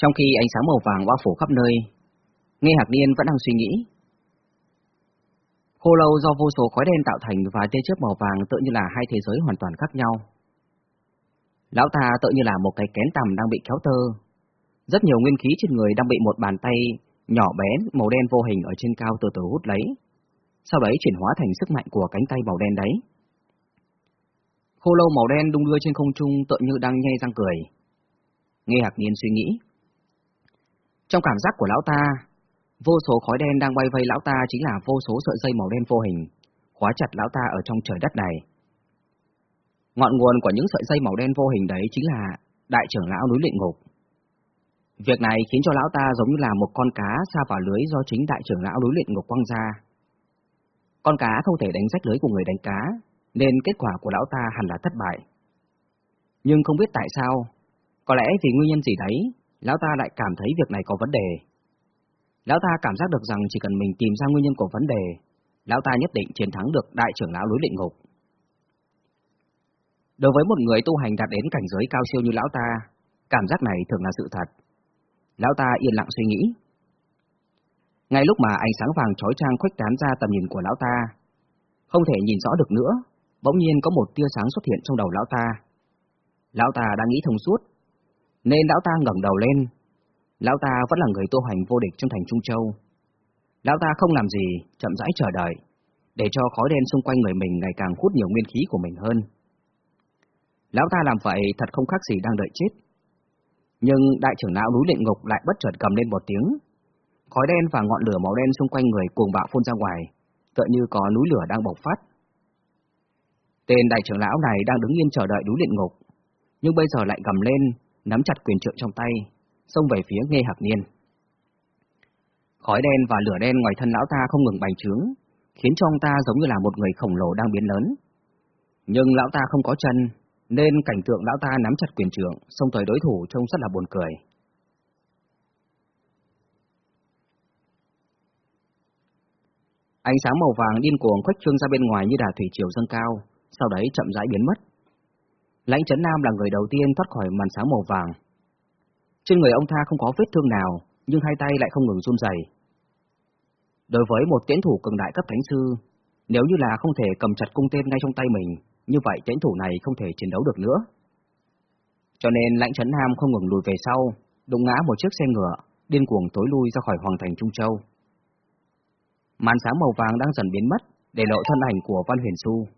Trong khi ánh sáng màu vàng bao phủ khắp nơi, Nghe Hạc Niên vẫn đang suy nghĩ. Khô lâu do vô số khói đen tạo thành và tia chớp màu vàng tự như là hai thế giới hoàn toàn khác nhau. Lão ta tự như là một cái kén tằm đang bị kéo tơ. Rất nhiều nguyên khí trên người đang bị một bàn tay nhỏ bé màu đen vô hình ở trên cao từ từ hút lấy. Sau đấy chuyển hóa thành sức mạnh của cánh tay màu đen đấy. Khô lâu màu đen đung đưa trên không trung tự như đang nhay răng cười. Nghe Hạc Niên suy nghĩ. Trong cảm giác của lão ta, vô số khói đen đang bay vây lão ta chính là vô số sợi dây màu đen vô hình, khóa chặt lão ta ở trong trời đất này. Ngọn nguồn của những sợi dây màu đen vô hình đấy chính là đại trưởng lão núi luyện ngục. Việc này khiến cho lão ta giống như là một con cá xa vào lưới do chính đại trưởng lão núi luyện ngục quăng ra. Con cá không thể đánh rách lưới của người đánh cá, nên kết quả của lão ta hẳn là thất bại. Nhưng không biết tại sao, có lẽ vì nguyên nhân gì đấy, lão ta lại cảm thấy việc này có vấn đề. Lão ta cảm giác được rằng chỉ cần mình tìm ra nguyên nhân của vấn đề, lão ta nhất định chiến thắng được đại trưởng lão núi luyện ngục. Đối với một người tu hành đạt đến cảnh giới cao siêu như lão ta, cảm giác này thường là sự thật. Lão ta yên lặng suy nghĩ. Ngay lúc mà ánh sáng vàng chói chang khuếch tán ra tầm nhìn của lão ta, không thể nhìn rõ được nữa, bỗng nhiên có một tia sáng xuất hiện trong đầu lão ta. Lão ta đã nghĩ thông suốt, nên lão ta ngẩng đầu lên. Lão ta vẫn là người tu hành vô địch trong thành Trung Châu. Lão ta không làm gì, chậm rãi chờ đợi, để cho khói đen xung quanh người mình ngày càng hút nhiều nguyên khí của mình hơn. Lão ta làm vậy thật không khác gì đang đợi chết. Nhưng đại trưởng lão núi luyện ngục lại bất chợt cầm lên một tiếng. Khói đen và ngọn lửa màu đen xung quanh người cuồng bạo phun ra ngoài, tựa như có núi lửa đang bộc phát. Tên đại trưởng lão này đang đứng yên chờ đợi núi luyện ngục, nhưng bây giờ lại gầm lên, nắm chặt quyền trượng trong tay, xông về phía Nghe Hạc Niên. Khói đen và lửa đen ngoài thân lão ta không ngừng bành trướng, khiến cho ông ta giống như là một người khổng lồ đang biến lớn. Nhưng lão ta không có chân, nên cảnh tượng lão ta nắm chặt quyền trượng, xông tới đối thủ trông rất là buồn cười. Ánh sáng màu vàng điên cuồng khuếch trương ra bên ngoài như đà thủy triều dâng cao, sau đấy chậm rãi biến mất. Lãnh Trấn Nam là người đầu tiên thoát khỏi màn sáng màu vàng. Trên người ông ta không có vết thương nào, nhưng hai tay lại không ngừng run rẩy. Đối với một tiến thủ cường đại cấp thánh sư, nếu như là không thể cầm chặt cung tên ngay trong tay mình, như vậy tiến thủ này không thể chiến đấu được nữa. Cho nên Lãnh Trấn Nam không ngừng lùi về sau, đụng ngã một chiếc xe ngựa, điên cuồng tối lui ra khỏi hoàng thành Trung Châu. Màn sáng màu vàng đang dần biến mất, để lộ thân ảnh của Văn Huyền Xu.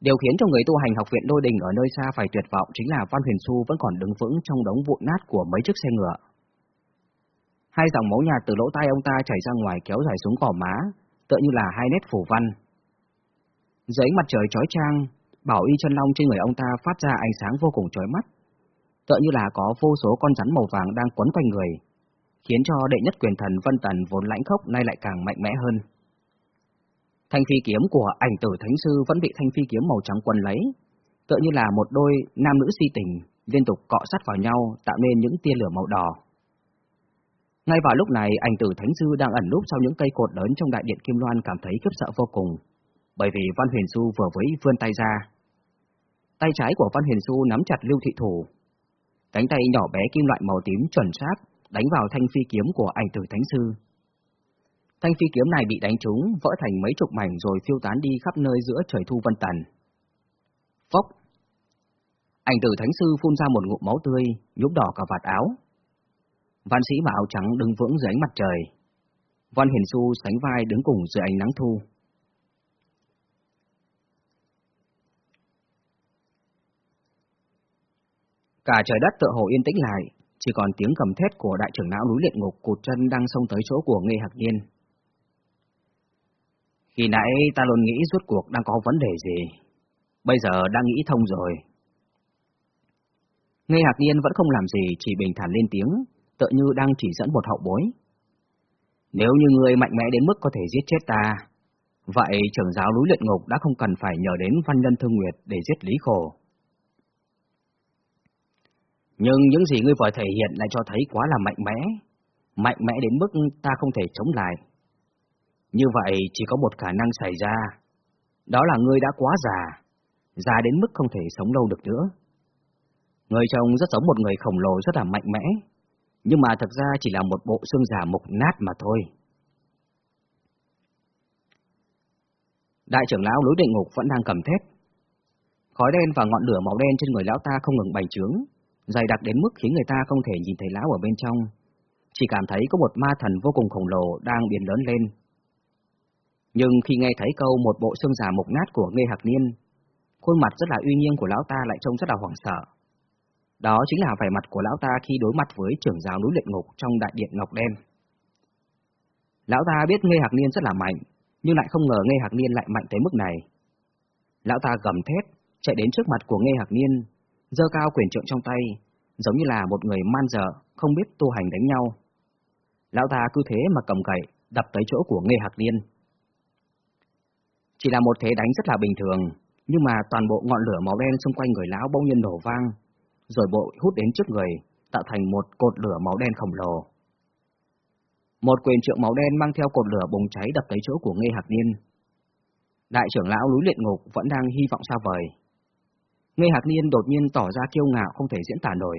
Điều khiến cho người tu hành học viện Lôi Đình ở nơi xa phải tuyệt vọng chính là Văn Huyền Xu vẫn còn đứng vững trong đống vụn nát của mấy chiếc xe ngựa. Hai dòng máu nhạt từ lỗ tai ông ta chảy ra ngoài kéo dài xuống cỏ má, tựa như là hai nét phủ văn. Dưới mặt trời chói chang, bảo y chân long trên người ông ta phát ra ánh sáng vô cùng chói mắt, tựa như là có vô số con rắn màu vàng đang quấn quanh người, khiến cho đệ nhất quyền thần Vân Tần vốn lãnh khốc nay lại càng mạnh mẽ hơn. Thanh phi kiếm của ảnh tử thánh sư vẫn bị thanh phi kiếm màu trắng quấn lấy, tựa như là một đôi nam nữ si tình, liên tục cọ sát vào nhau tạo nên những tia lửa màu đỏ. Ngay vào lúc này, ảnh tử thánh sư đang ẩn núp sau những cây cột lớn trong đại điện Kim Loan cảm thấy khiếp sợ vô cùng, bởi vì Văn Huyền Du vừa với vươn tay ra. Tay trái của Văn Huyền Du nắm chặt lưu thị thủ. Cánh tay nhỏ bé kim loại màu tím chuẩn xác đánh vào thanh phi kiếm của ảnh tử thánh sư. Thanh phi kiếm này bị đánh trúng, vỡ thành mấy chục mảnh rồi phiêu tán đi khắp nơi giữa trời thu vân tần. Phốc! Ảnh tử thánh sư phun ra một ngụm máu tươi, nhúc đỏ cả vạt áo. Văn sĩ mặc áo trắng đứng vững dưới ánh mặt trời. Văn Hiền Du sánh vai đứng cùng dưới ánh nắng thu. Cả trời đất tựa hồ yên tĩnh lại, chỉ còn tiếng cầm thét của đại trưởng não núi luyện ngục cụt chân đang xông tới chỗ của Nghê Hạc Nhiên. Khi nãy ta luôn nghĩ rốt cuộc đang có vấn đề gì, bây giờ đang nghĩ thông rồi. Nghe Hạc Nhiên vẫn không làm gì, chỉ bình thản lên tiếng, tựa như đang chỉ dẫn một hậu bối. Nếu như ngươi mạnh mẽ đến mức có thể giết chết ta, vậy trưởng giáo núi luyện ngục đã không cần phải nhờ đến văn nhân thương nguyệt để giết lý khổ. Nhưng những gì ngươi vừa thể hiện lại cho thấy quá là mạnh mẽ, mạnh mẽ đến mức ta không thể chống lại. Như vậy chỉ có một khả năng xảy ra, đó là ngươi đã quá già, già đến mức không thể sống lâu được nữa. Người chồng rất giống một người khổng lồ rất là mạnh mẽ, nhưng mà thật ra chỉ là một bộ xương già mục nát mà thôi. Đại trưởng lão núi định ngục vẫn đang cầm thét. Khói đen và ngọn lửa màu đen trên người lão ta không ngừng bành trướng, dày đặc đến mức khiến người ta không thể nhìn thấy lão ở bên trong, chỉ cảm thấy có một ma thần vô cùng khổng lồ đang biến lớn lên. Nhưng khi nghe thấy câu một bộ xương già mục nát của Nghê Hạc Niên, khuôn mặt rất là uy nghiêm của lão ta lại trông rất là hoảng sợ. Đó chính là vẻ mặt của lão ta khi đối mặt với trưởng giáo núi luyện ngục trong đại điện ngọc đen. Lão ta biết Nghê Hạc Niên rất là mạnh, nhưng lại không ngờ Nghê Hạc Niên lại mạnh tới mức này. Lão ta gầm thét, chạy đến trước mặt của Nghê Hạc Niên, giơ cao quyền trượng trong tay, giống như là một người man dợ, không biết tu hành đánh nhau. Lão ta cứ thế mà cầm gậy, đập tới chỗ của Nghê Hạc Niên. Chỉ là một thế đánh rất là bình thường, nhưng mà toàn bộ ngọn lửa màu đen xung quanh người lão bỗng nhiên nổ vang, rồi bộ hút đến trước người, tạo thành một cột lửa màu đen khổng lồ. Một quyền trượng màu đen mang theo cột lửa bùng cháy đập tới chỗ của Ngê Hạc Niên. Đại trưởng lão núi luyện ngục vẫn đang hy vọng xa vời. Ngê Hạc Niên đột nhiên tỏ ra kiêu ngạo không thể diễn tả nổi.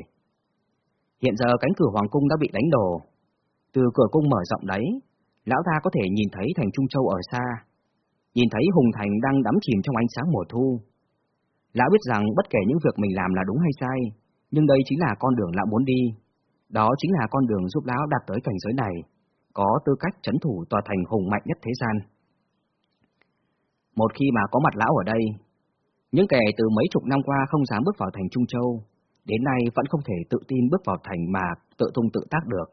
Hiện giờ cánh cửa hoàng cung đã bị đánh đổ. Từ cửa cung mở rộng đấy, lão ta có thể nhìn thấy thành Trung Châu ở xa. Nhìn thấy Hùng Thành đang đắm chìm trong ánh sáng mùa thu. Lão biết rằng bất kể những việc mình làm là đúng hay sai, nhưng đây chính là con đường lão muốn đi. Đó chính là con đường giúp lão đạt tới cảnh giới này, có tư cách chấn thủ tòa thành hùng mạnh nhất thế gian. Một khi mà có mặt lão ở đây, những kẻ từ mấy chục năm qua không dám bước vào thành Trung Châu, đến nay vẫn không thể tự tin bước vào thành mà tự tung tự tác được.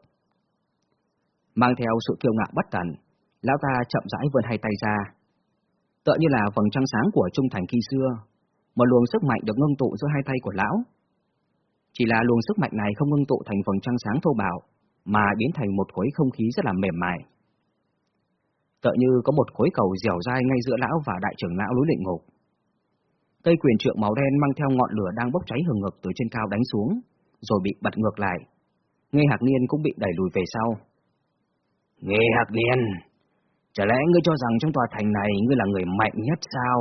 Mang theo sự kiêu ngạo bất tận, lão ta chậm rãi vươn hai tay ra. Tựa như là vầng trăng sáng của Trung Thành khi xưa, một luồng sức mạnh được ngưng tụ giữa hai tay của lão. Chỉ là luồng sức mạnh này không ngưng tụ thành vầng trăng sáng thô bạo, mà biến thành một khối không khí rất là mềm mại. Tựa như có một khối cầu dẻo dai ngay giữa lão và đại trưởng lão núi luyện ngục. Cây quyền trượng màu đen mang theo ngọn lửa đang bốc cháy hừng ngực từ trên cao đánh xuống, rồi bị bật ngược lại. Nghe Hạc Niên cũng bị đẩy lùi về sau. Nghe Hạc Niên, chả lẽ ngươi cho rằng trong tòa thành này ngươi là người mạnh nhất sao?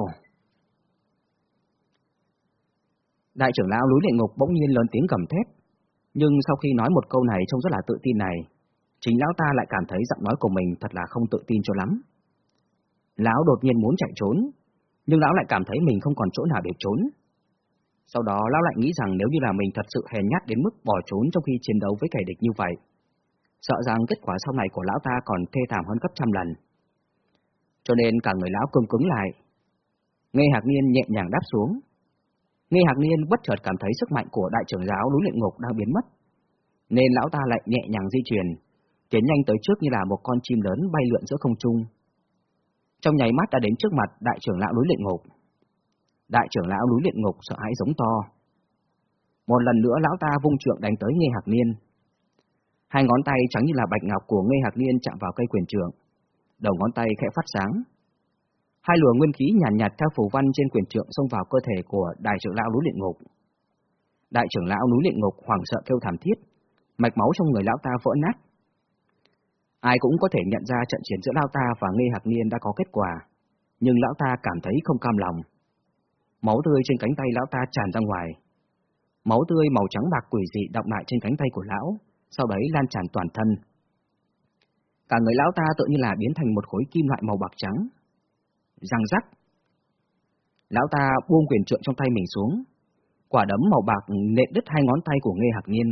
Đại trưởng lão núi luyện ngục bỗng nhiên lớn tiếng cầm thét, nhưng sau khi nói một câu này trông rất là tự tin này, chính lão ta lại cảm thấy giọng nói của mình thật là không tự tin cho lắm. Lão đột nhiên muốn chạy trốn, nhưng lão lại cảm thấy mình không còn chỗ nào để trốn. Sau đó lão lại nghĩ rằng nếu như là mình thật sự hèn nhát đến mức bỏ trốn trong khi chiến đấu với kẻ địch như vậy, sợ rằng kết quả sau này của lão ta còn thê thảm hơn gấp trăm lần. Cho nên cả người lão cương cứng lại. Nghe Hạc Niên nhẹ nhàng đáp xuống. Nghe Hạc Niên bất chợt cảm thấy sức mạnh của đại trưởng giáo núi luyện ngục đang biến mất, nên lão ta lại nhẹ nhàng di chuyển, tiến nhanh tới trước như là một con chim lớn bay lượn giữa không trung, trong nháy mắt đã đến trước mặt đại trưởng lão núi luyện ngục. Đại trưởng lão núi luyện ngục sợ hãi giống to. Một lần nữa lão ta vung trượng đánh tới nghe Hạc Niên. Hai ngón tay trắng như là bạch ngọc của nghe Hạc Niên chạm vào cây quyền trượng, đầu ngón tay khẽ phát sáng. Hai luồng nguyên khí nhàn nhạt, nhạt theo phù văn trên quyền trượng xông vào cơ thể của đại trưởng lão núi luyện ngục. Đại trưởng lão núi luyện ngục hoảng sợ kêu thảm thiết, mạch máu trong người lão ta vỡ nát, Ai cũng có thể nhận ra trận chiến giữa Lão ta và Ngê Hạc Niên đã có kết quả, nhưng Lão ta cảm thấy không cam lòng. Máu tươi trên cánh tay Lão ta tràn ra ngoài. Máu tươi màu trắng bạc quỷ dị động lại trên cánh tay của Lão, sau đấy lan tràn toàn thân. Cả người Lão ta tự như là biến thành một khối kim loại màu bạc trắng. Răng rắc. Lão ta buông quyền trượng trong tay mình xuống. Quả đấm màu bạc nện đứt hai ngón tay của nghe Hạc Niên,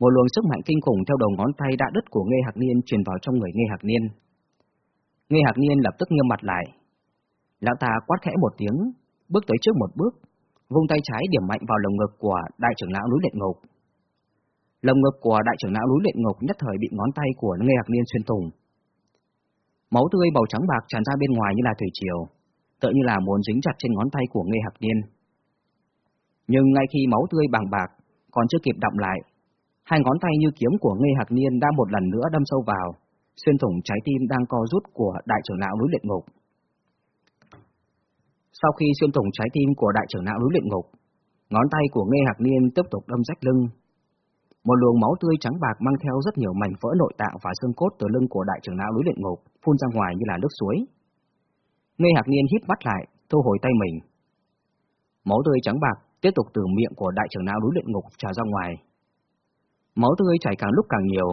một luồng sức mạnh kinh khủng theo đầu ngón tay đã đứt của Nghê Hạc Niên truyền vào trong người Nghê Hạc Niên. Nghê Hạc Niên lập tức nghiêm mặt lại. Lão ta quát khẽ một tiếng, bước tới trước một bước, vung tay trái điểm mạnh vào lồng ngực của đại trưởng lão núi luyện ngục. Lồng ngực của đại trưởng lão núi luyện ngục nhất thời bị ngón tay của Nghê Hạc Niên xuyên thủng. Máu tươi màu trắng bạc tràn ra bên ngoài như là thủy triều, tựa như là muốn dính chặt trên ngón tay của Nghê Hạc Niên. Nhưng ngay khi máu tươi bằng bạc còn chưa kịp đọng lại, Hai ngón tay như kiếm của Ngây Hạc Niên đã một lần nữa đâm sâu vào, xuyên thủng trái tim đang co rút của đại trưởng lão núi luyện ngục. Sau khi xuyên thủng trái tim của đại trưởng lão núi luyện ngục, ngón tay của Ngây Hạc Niên tiếp tục đâm rách lưng. Một luồng máu tươi trắng bạc mang theo rất nhiều mảnh vỡ nội tạng và xương cốt từ lưng của đại trưởng lão núi luyện ngục phun ra ngoài như là nước suối. Ngây Hạc Niên hít mắt lại, thu hồi tay mình. Máu tươi trắng bạc tiếp tục từ miệng của đại trưởng lão núi luyện ngục trào ra ngoài. Máu tươi chảy càng lúc càng nhiều,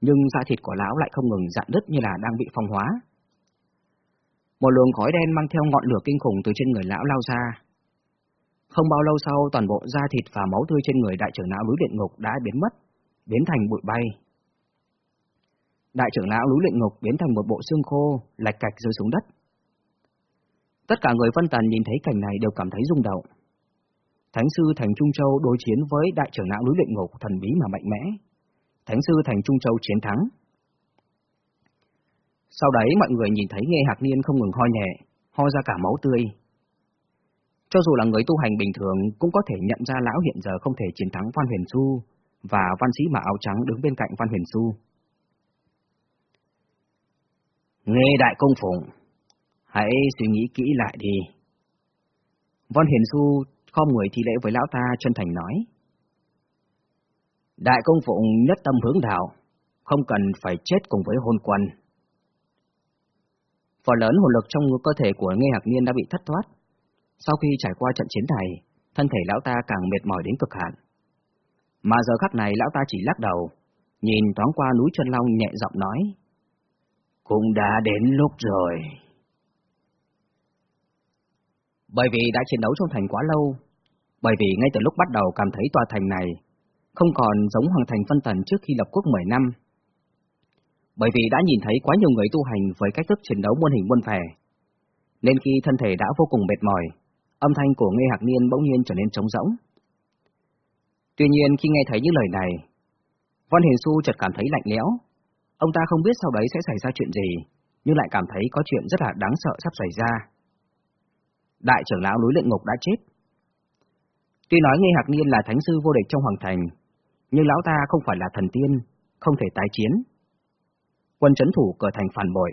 nhưng da thịt của lão lại không ngừng dạn đứt như là đang bị phong hóa. Một luồng khói đen mang theo ngọn lửa kinh khủng từ trên người lão lao ra. Không bao lâu sau, toàn bộ da thịt và máu tươi trên người đại trưởng lão núi luyện ngục đã biến mất, biến thành bụi bay. Đại trưởng lão núi luyện ngục biến thành một bộ xương khô, lạch cạch rơi xuống đất. Tất cả người phân tần nhìn thấy cảnh này đều cảm thấy rung động. Thánh sư Thành Trung Châu đối chiến với đại trưởng lão núi luyện ngục thần bí mà mạnh mẽ. Thánh sư Thành Trung Châu chiến thắng. Sau đấy mọi người nhìn thấy Nghe Hạc Niên không ngừng ho nhẹ, ho ra cả máu tươi. Cho dù là người tu hành bình thường cũng có thể nhận ra lão hiện giờ không thể chiến thắng Văn Huyền Du và văn sĩ mà áo trắng đứng bên cạnh Văn Huyền Du. Nghe đại công phụng, hãy suy nghĩ kỹ lại đi. Văn Huyền Du không người thi lễ với lão ta chân thành nói. Đại công phụng nhất tâm hướng đạo, không cần phải chết cùng với hôn quân. Phần lớn hồn lực trong cơ thể của Nghe Hạc Niên đã bị thất thoát. Sau khi trải qua trận chiến này, thân thể lão ta càng mệt mỏi đến cực hạn. Mà giờ khắc này lão ta chỉ lắc đầu, nhìn thoáng qua núi chân long nhẹ giọng nói. Cũng đã đến lúc rồi. Bởi vì đã chiến đấu trong thành quá lâu, bởi vì ngay từ lúc bắt đầu cảm thấy tòa thành này không còn giống hoàng thành phân tần trước khi lập quốc 10 năm. Bởi vì đã nhìn thấy quá nhiều người tu hành với cách thức chiến đấu muôn hình muôn vẻ, nên khi thân thể đã vô cùng mệt mỏi, âm thanh của Nghe Hạc Niên bỗng nhiên trở nên trống rỗng. Tuy nhiên khi nghe thấy những lời này, Văn Hiền Xu chợt cảm thấy lạnh lẽo. Ông ta không biết sau đấy sẽ xảy ra chuyện gì, nhưng lại cảm thấy có chuyện rất là đáng sợ sắp xảy ra. Đại trưởng lão núi luyện ngục đã chết. Tuy nói Nghe Hạc Niên là thánh sư vô địch trong hoàng thành, nhưng lão ta không phải là thần tiên, không thể tái chiến. Quân chấn thủ cờ thành phản bội,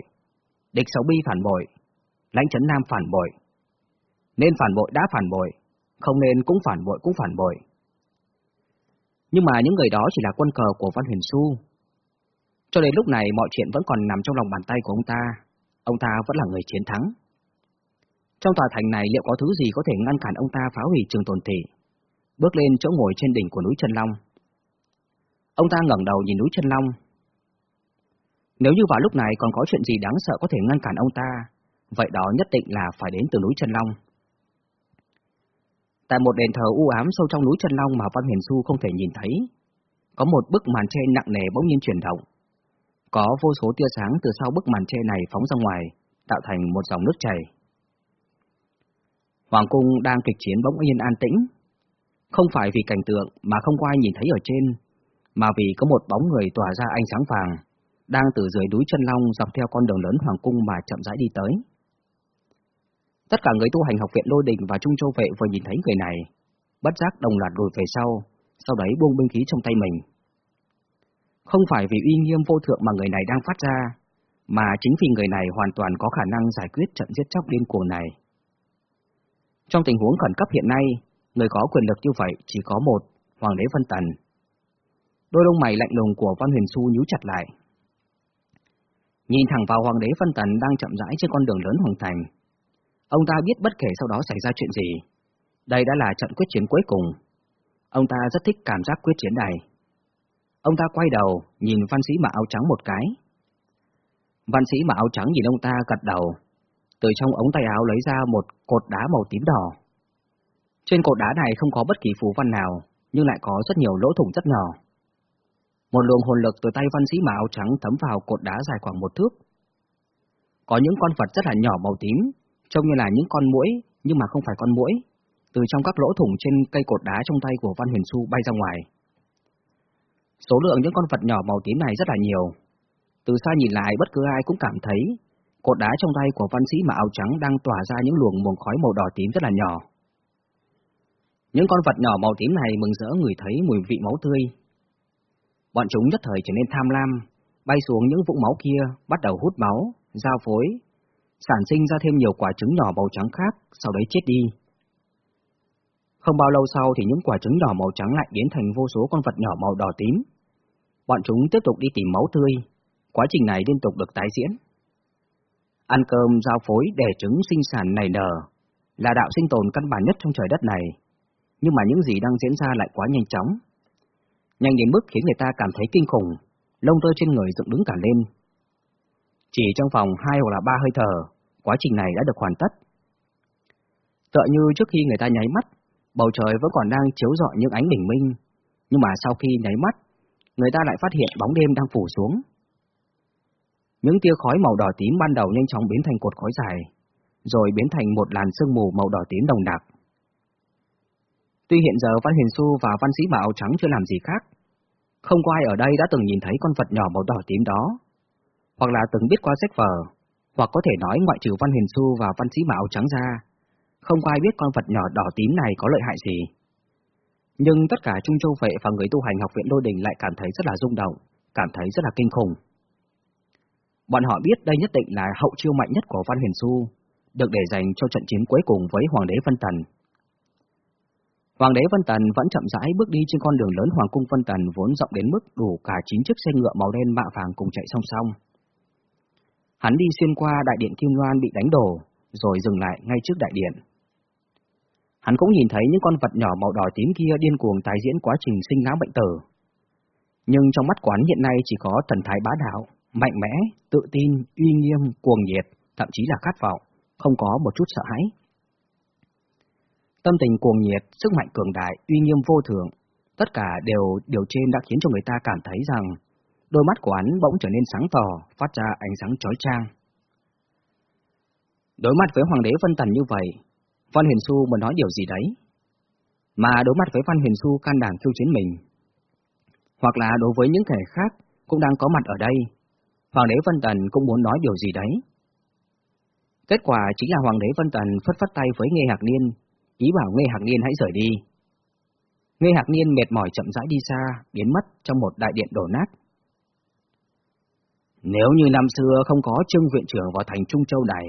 địch sáu bi phản bội, lãnh chấn nam phản bội. Nên phản bội đã phản bội, không nên cũng phản bội cũng phản bội. Nhưng mà những người đó chỉ là quân cờ của Văn Huyền Xu. Cho đến lúc này mọi chuyện vẫn còn nằm trong lòng bàn tay của ông ta, ông ta vẫn là người chiến thắng. Trong tòa thành này liệu có thứ gì có thể ngăn cản ông ta phá hủy trường tồn thị, bước lên chỗ ngồi trên đỉnh của núi Trân Long. Ông ta ngẩng đầu nhìn núi Trân Long. Nếu như vào lúc này còn có chuyện gì đáng sợ có thể ngăn cản ông ta, vậy đó nhất định là phải đến từ núi Trân Long. Tại một đền thờ u ám sâu trong núi Trần Long mà Văn Huyền Xu không thể nhìn thấy, có một bức màn tre nặng nề bỗng nhiên chuyển động. Có vô số tia sáng từ sau bức màn tre này phóng ra ngoài, tạo thành một dòng nước chảy. Hoàng cung đang kịch chiến bỗng nhiên an tĩnh. Không phải vì cảnh tượng mà không có ai nhìn thấy ở trên, mà vì có một bóng người tỏa ra ánh sáng vàng, đang từ dưới núi chân long dọc theo con đường lớn Hoàng cung mà chậm rãi đi tới. Tất cả người tu hành học viện Lôi Đình và Trung Châu Vệ vừa nhìn thấy người này, bất giác đồng loạt lùi về sau, sau đấy buông binh khí trong tay mình. Không phải vì uy nghiêm vô thượng mà người này đang phát ra, mà chính vì người này hoàn toàn có khả năng giải quyết trận giết chóc điên cuồng này. Trong tình huống khẩn cấp hiện nay, người có quyền lực như vậy chỉ có một, Hoàng đế Vân Tần. Đôi lông mày lạnh lùng của Văn Huyền Xu nhíu chặt lại. Nhìn thẳng vào Hoàng đế Vân Tần đang chậm rãi trên con đường lớn Hoàng Thành. Ông ta biết bất kể sau đó xảy ra chuyện gì. Đây đã là trận quyết chiến cuối cùng. Ông ta rất thích cảm giác quyết chiến này. Ông ta quay đầu, nhìn văn sĩ mặc áo trắng một cái. Văn sĩ mặc áo trắng nhìn ông ta gật đầu, từ trong ống tay áo lấy ra một cột đá màu tím đỏ. Trên cột đá này không có bất kỳ phù văn nào, nhưng lại có rất nhiều lỗ thủng rất nhỏ. Một luồng hồn lực từ tay văn sĩ mặc áo trắng thấm vào cột đá dài khoảng một thước. Có những con vật rất là nhỏ màu tím, trông như là những con muỗi, nhưng mà không phải con muỗi. Từ trong các lỗ thủng trên cây cột đá trong tay của Văn Huyền Xu bay ra ngoài. Số lượng những con vật nhỏ màu tím này rất là nhiều. Từ xa nhìn lại bất cứ ai cũng cảm thấy Cột đá trong tay của văn sĩ mà áo trắng đang tỏa ra những luồng mồm khói màu đỏ tím rất là nhỏ. Những con vật nhỏ màu tím này mừng rỡ người thấy mùi vị máu tươi. Bọn chúng nhất thời trở nên tham lam, bay xuống những vũng máu kia, bắt đầu hút máu, giao phối, sản sinh ra thêm nhiều quả trứng nhỏ màu trắng khác, sau đấy chết đi. Không bao lâu sau thì những quả trứng nhỏ màu trắng lại biến thành vô số con vật nhỏ màu đỏ tím. Bọn chúng tiếp tục đi tìm máu tươi, quá trình này liên tục được tái diễn. Ăn cơm giao phối để trứng sinh sản nảy nở là đạo sinh tồn căn bản nhất trong trời đất này, nhưng mà những gì đang diễn ra lại quá nhanh chóng. nhanh đến mức khiến người ta cảm thấy kinh khủng, lông tơ trên người dựng đứng cả lên. Chỉ trong vòng hai hoặc là ba hơi thở, quá trình này đã được hoàn tất. Tựa như trước khi người ta nháy mắt, bầu trời vẫn còn đang chiếu rọi những ánh bình minh, nhưng mà sau khi nháy mắt, người ta lại phát hiện bóng đêm đang phủ xuống. Những tia khói màu đỏ tím ban đầu nhanh chóng biến thành cột khói dài, rồi biến thành một làn sương mù màu đỏ tím đồng đặc. Tuy hiện giờ Văn Huyền Xu và Văn Sĩ Bảo áo trắng chưa làm gì khác, không có ai ở đây đã từng nhìn thấy con vật nhỏ màu đỏ tím đó, hoặc là từng biết qua sách vở, hoặc có thể nói ngoại trừ Văn Huyền Xu và Văn Sĩ mạo trắng ra, không có ai biết con vật nhỏ đỏ tím này có lợi hại gì. Nhưng tất cả Trung Châu Vệ và người tu hành học viện Đô Đình lại cảm thấy rất là rung động, cảm thấy rất là kinh khủng. Bọn họ biết đây nhất định là hậu chiêu mạnh nhất của Văn Huyền Xu, được để dành cho trận chiến cuối cùng với Hoàng đế Vân Tần. Hoàng đế Vân Tần vẫn chậm rãi bước đi trên con đường lớn Hoàng cung Vân Tần vốn rộng đến mức đủ cả chín chiếc xe ngựa màu đen mạ vàng cùng chạy song song. Hắn đi xuyên qua đại điện Kim Loan bị đánh đổ, rồi dừng lại ngay trước đại điện. Hắn cũng nhìn thấy những con vật nhỏ màu đỏ tím kia điên cuồng tái diễn quá trình sinh lão bệnh tử. Nhưng trong mắt quán hiện nay chỉ có thần thái bá đạo, mạnh mẽ, tự tin, uy nghiêm, cuồng nhiệt, thậm chí là khát vọng, không có một chút sợ hãi. Tâm tình cuồng nhiệt, sức mạnh cường đại, uy nghiêm vô thường, tất cả đều điều trên đã khiến cho người ta cảm thấy rằng đôi mắt của hắn bỗng trở nên sáng tỏ, phát ra ánh sáng chói chang. Đối mặt với Hoàng đế Vân Tần như vậy, Văn Huyền Xu muốn nói điều gì đấy? Mà đối mặt với Văn Huyền Xu can đảm khiêu chiến mình, hoặc là đối với những kẻ khác cũng đang có mặt ở đây, Hoàng đế Vân Tần cũng muốn nói điều gì đấy. Kết quả chính là Hoàng đế Vân Tần phất phất tay với Nghe Hạc Niên, ý bảo Nghe Hạc Niên hãy rời đi. Nghe Hạc Niên mệt mỏi chậm rãi đi xa, biến mất trong một đại điện đổ nát. Nếu như năm xưa không có Trương Viện trưởng vào thành Trung Châu này,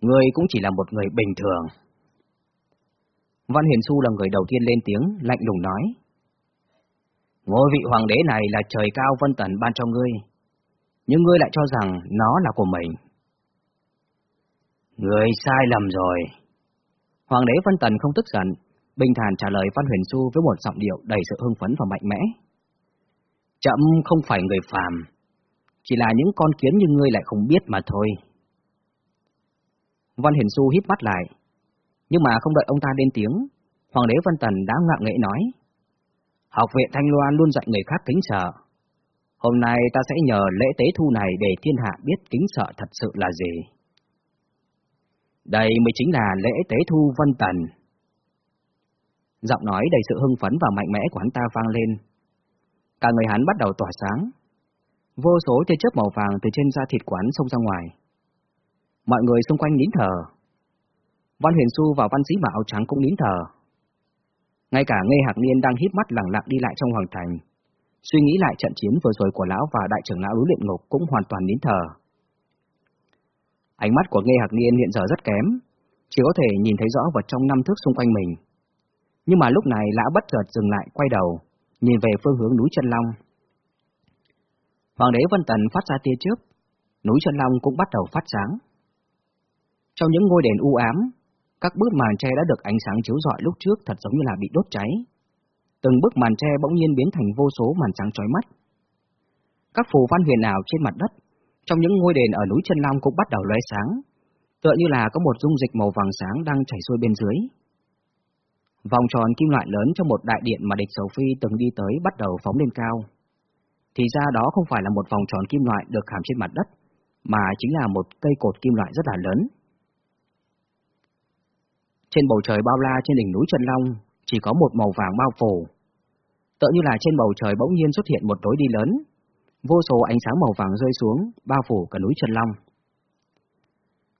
người cũng chỉ là một người bình thường. Văn Hiền Xu là người đầu tiên lên tiếng, lạnh lùng nói. Ngôi vị hoàng đế này là trời cao vân tần ban cho ngươi, nhưng ngươi lại cho rằng nó là của mình. Ngươi sai lầm rồi. Hoàng đế Vân Tần không tức giận, bình thản trả lời Văn Huyền Xu với một giọng điệu đầy sự hưng phấn và mạnh mẽ. Chậm không phải người phàm, chỉ là những con kiến như ngươi lại không biết mà thôi. Văn Hiển Xu hít mắt lại, nhưng mà không đợi ông ta lên tiếng, Hoàng đế Văn Tần đã ngạo nghễ nói. Học viện Thanh Loan luôn dạy người khác kính sợ. Hôm nay ta sẽ nhờ lễ tế thu này để thiên hạ biết kính sợ thật sự là gì. Đây mới chính là lễ tế thu Văn Tần. Giọng nói đầy sự hưng phấn và mạnh mẽ của hắn ta vang lên. Cả người hắn bắt đầu tỏa sáng. Vô số tia chớp màu vàng từ trên da thịt quán xông ra ngoài. Mọi người xung quanh nín thở. Văn Huyền Xu và Văn Sĩ Bảo áo trắng cũng nín thở. Ngay cả Ngây Hạc Niên đang hít mắt lẳng lặng đi lại trong hoàng thành, suy nghĩ lại trận chiến vừa rồi của lão và đại trưởng lão núi luyện ngục cũng hoàn toàn nín thở. Ánh mắt của Ngây Hạc Niên hiện giờ rất kém, chỉ có thể nhìn thấy rõ vật trong năm thước xung quanh mình. Nhưng mà lúc này lão bất chợt dừng lại quay đầu, nhìn về phương hướng núi Trân Long. Hoàng đế Vân Tần phát ra tia chớp, núi Chân Long cũng bắt đầu phát sáng. Trong những ngôi đền u ám, các bức màn tre đã được ánh sáng chiếu rọi lúc trước thật giống như là bị đốt cháy. Từng bức màn tre bỗng nhiên biến thành vô số màn sáng chói mắt. Các phù văn huyền ảo trên mặt đất, trong những ngôi đền ở núi Trân Long cũng bắt đầu lóe sáng, tựa như là có một dung dịch màu vàng sáng đang chảy xuôi bên dưới. Vòng tròn kim loại lớn trong một đại điện mà địch Sầu Phi từng đi tới bắt đầu phóng lên cao. Thì ra đó không phải là một vòng tròn kim loại được khảm trên mặt đất, mà chính là một cây cột kim loại rất là lớn. Trên bầu trời bao la trên đỉnh núi Trần Long chỉ có một màu vàng bao phủ. Tựa như là trên bầu trời bỗng nhiên xuất hiện một lối đi lớn, vô số ánh sáng màu vàng rơi xuống, bao phủ cả núi Trần Long.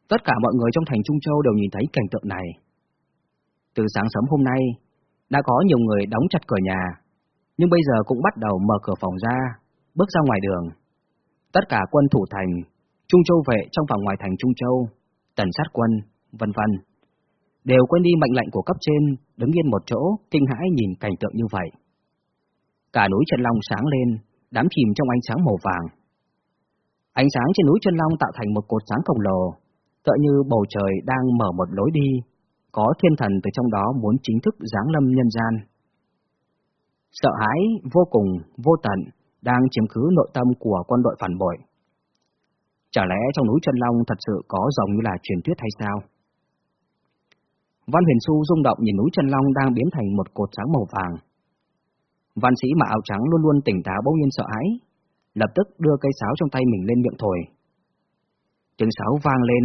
Tất cả mọi người trong thành Trung Châu đều nhìn thấy cảnh tượng này. Từ sáng sớm hôm nay, đã có nhiều người đóng chặt cửa nhà, nhưng bây giờ cũng bắt đầu mở cửa phòng ra, bước ra ngoài đường. Tất cả quân thủ thành, Trung Châu vệ trong và ngoài thành Trung Châu, tần sát quân, vân vân đều quên đi mệnh lệnh của cấp trên, đứng yên một chỗ, kinh hãi nhìn cảnh tượng như vậy. Cả núi chân long sáng lên, đám chìm trong ánh sáng màu vàng. Ánh sáng trên núi chân long tạo thành một cột sáng khổng lồ, tựa như bầu trời đang mở một lối đi, có thiên thần từ trong đó muốn chính thức giáng lâm nhân gian. Sợ hãi vô cùng, vô tận, đang chiếm cứ nội tâm của quân đội phản bội. Chả lẽ trong núi chân Long thật sự có rồng như là truyền thuyết hay sao? Văn Huyền Xu rung động nhìn núi chân Long đang biến thành một cột sáng màu vàng. Văn sĩ mà áo trắng luôn luôn tỉnh táo bỗng nhiên sợ hãi, lập tức đưa cây sáo trong tay mình lên miệng thổi. Tiếng sáo vang lên,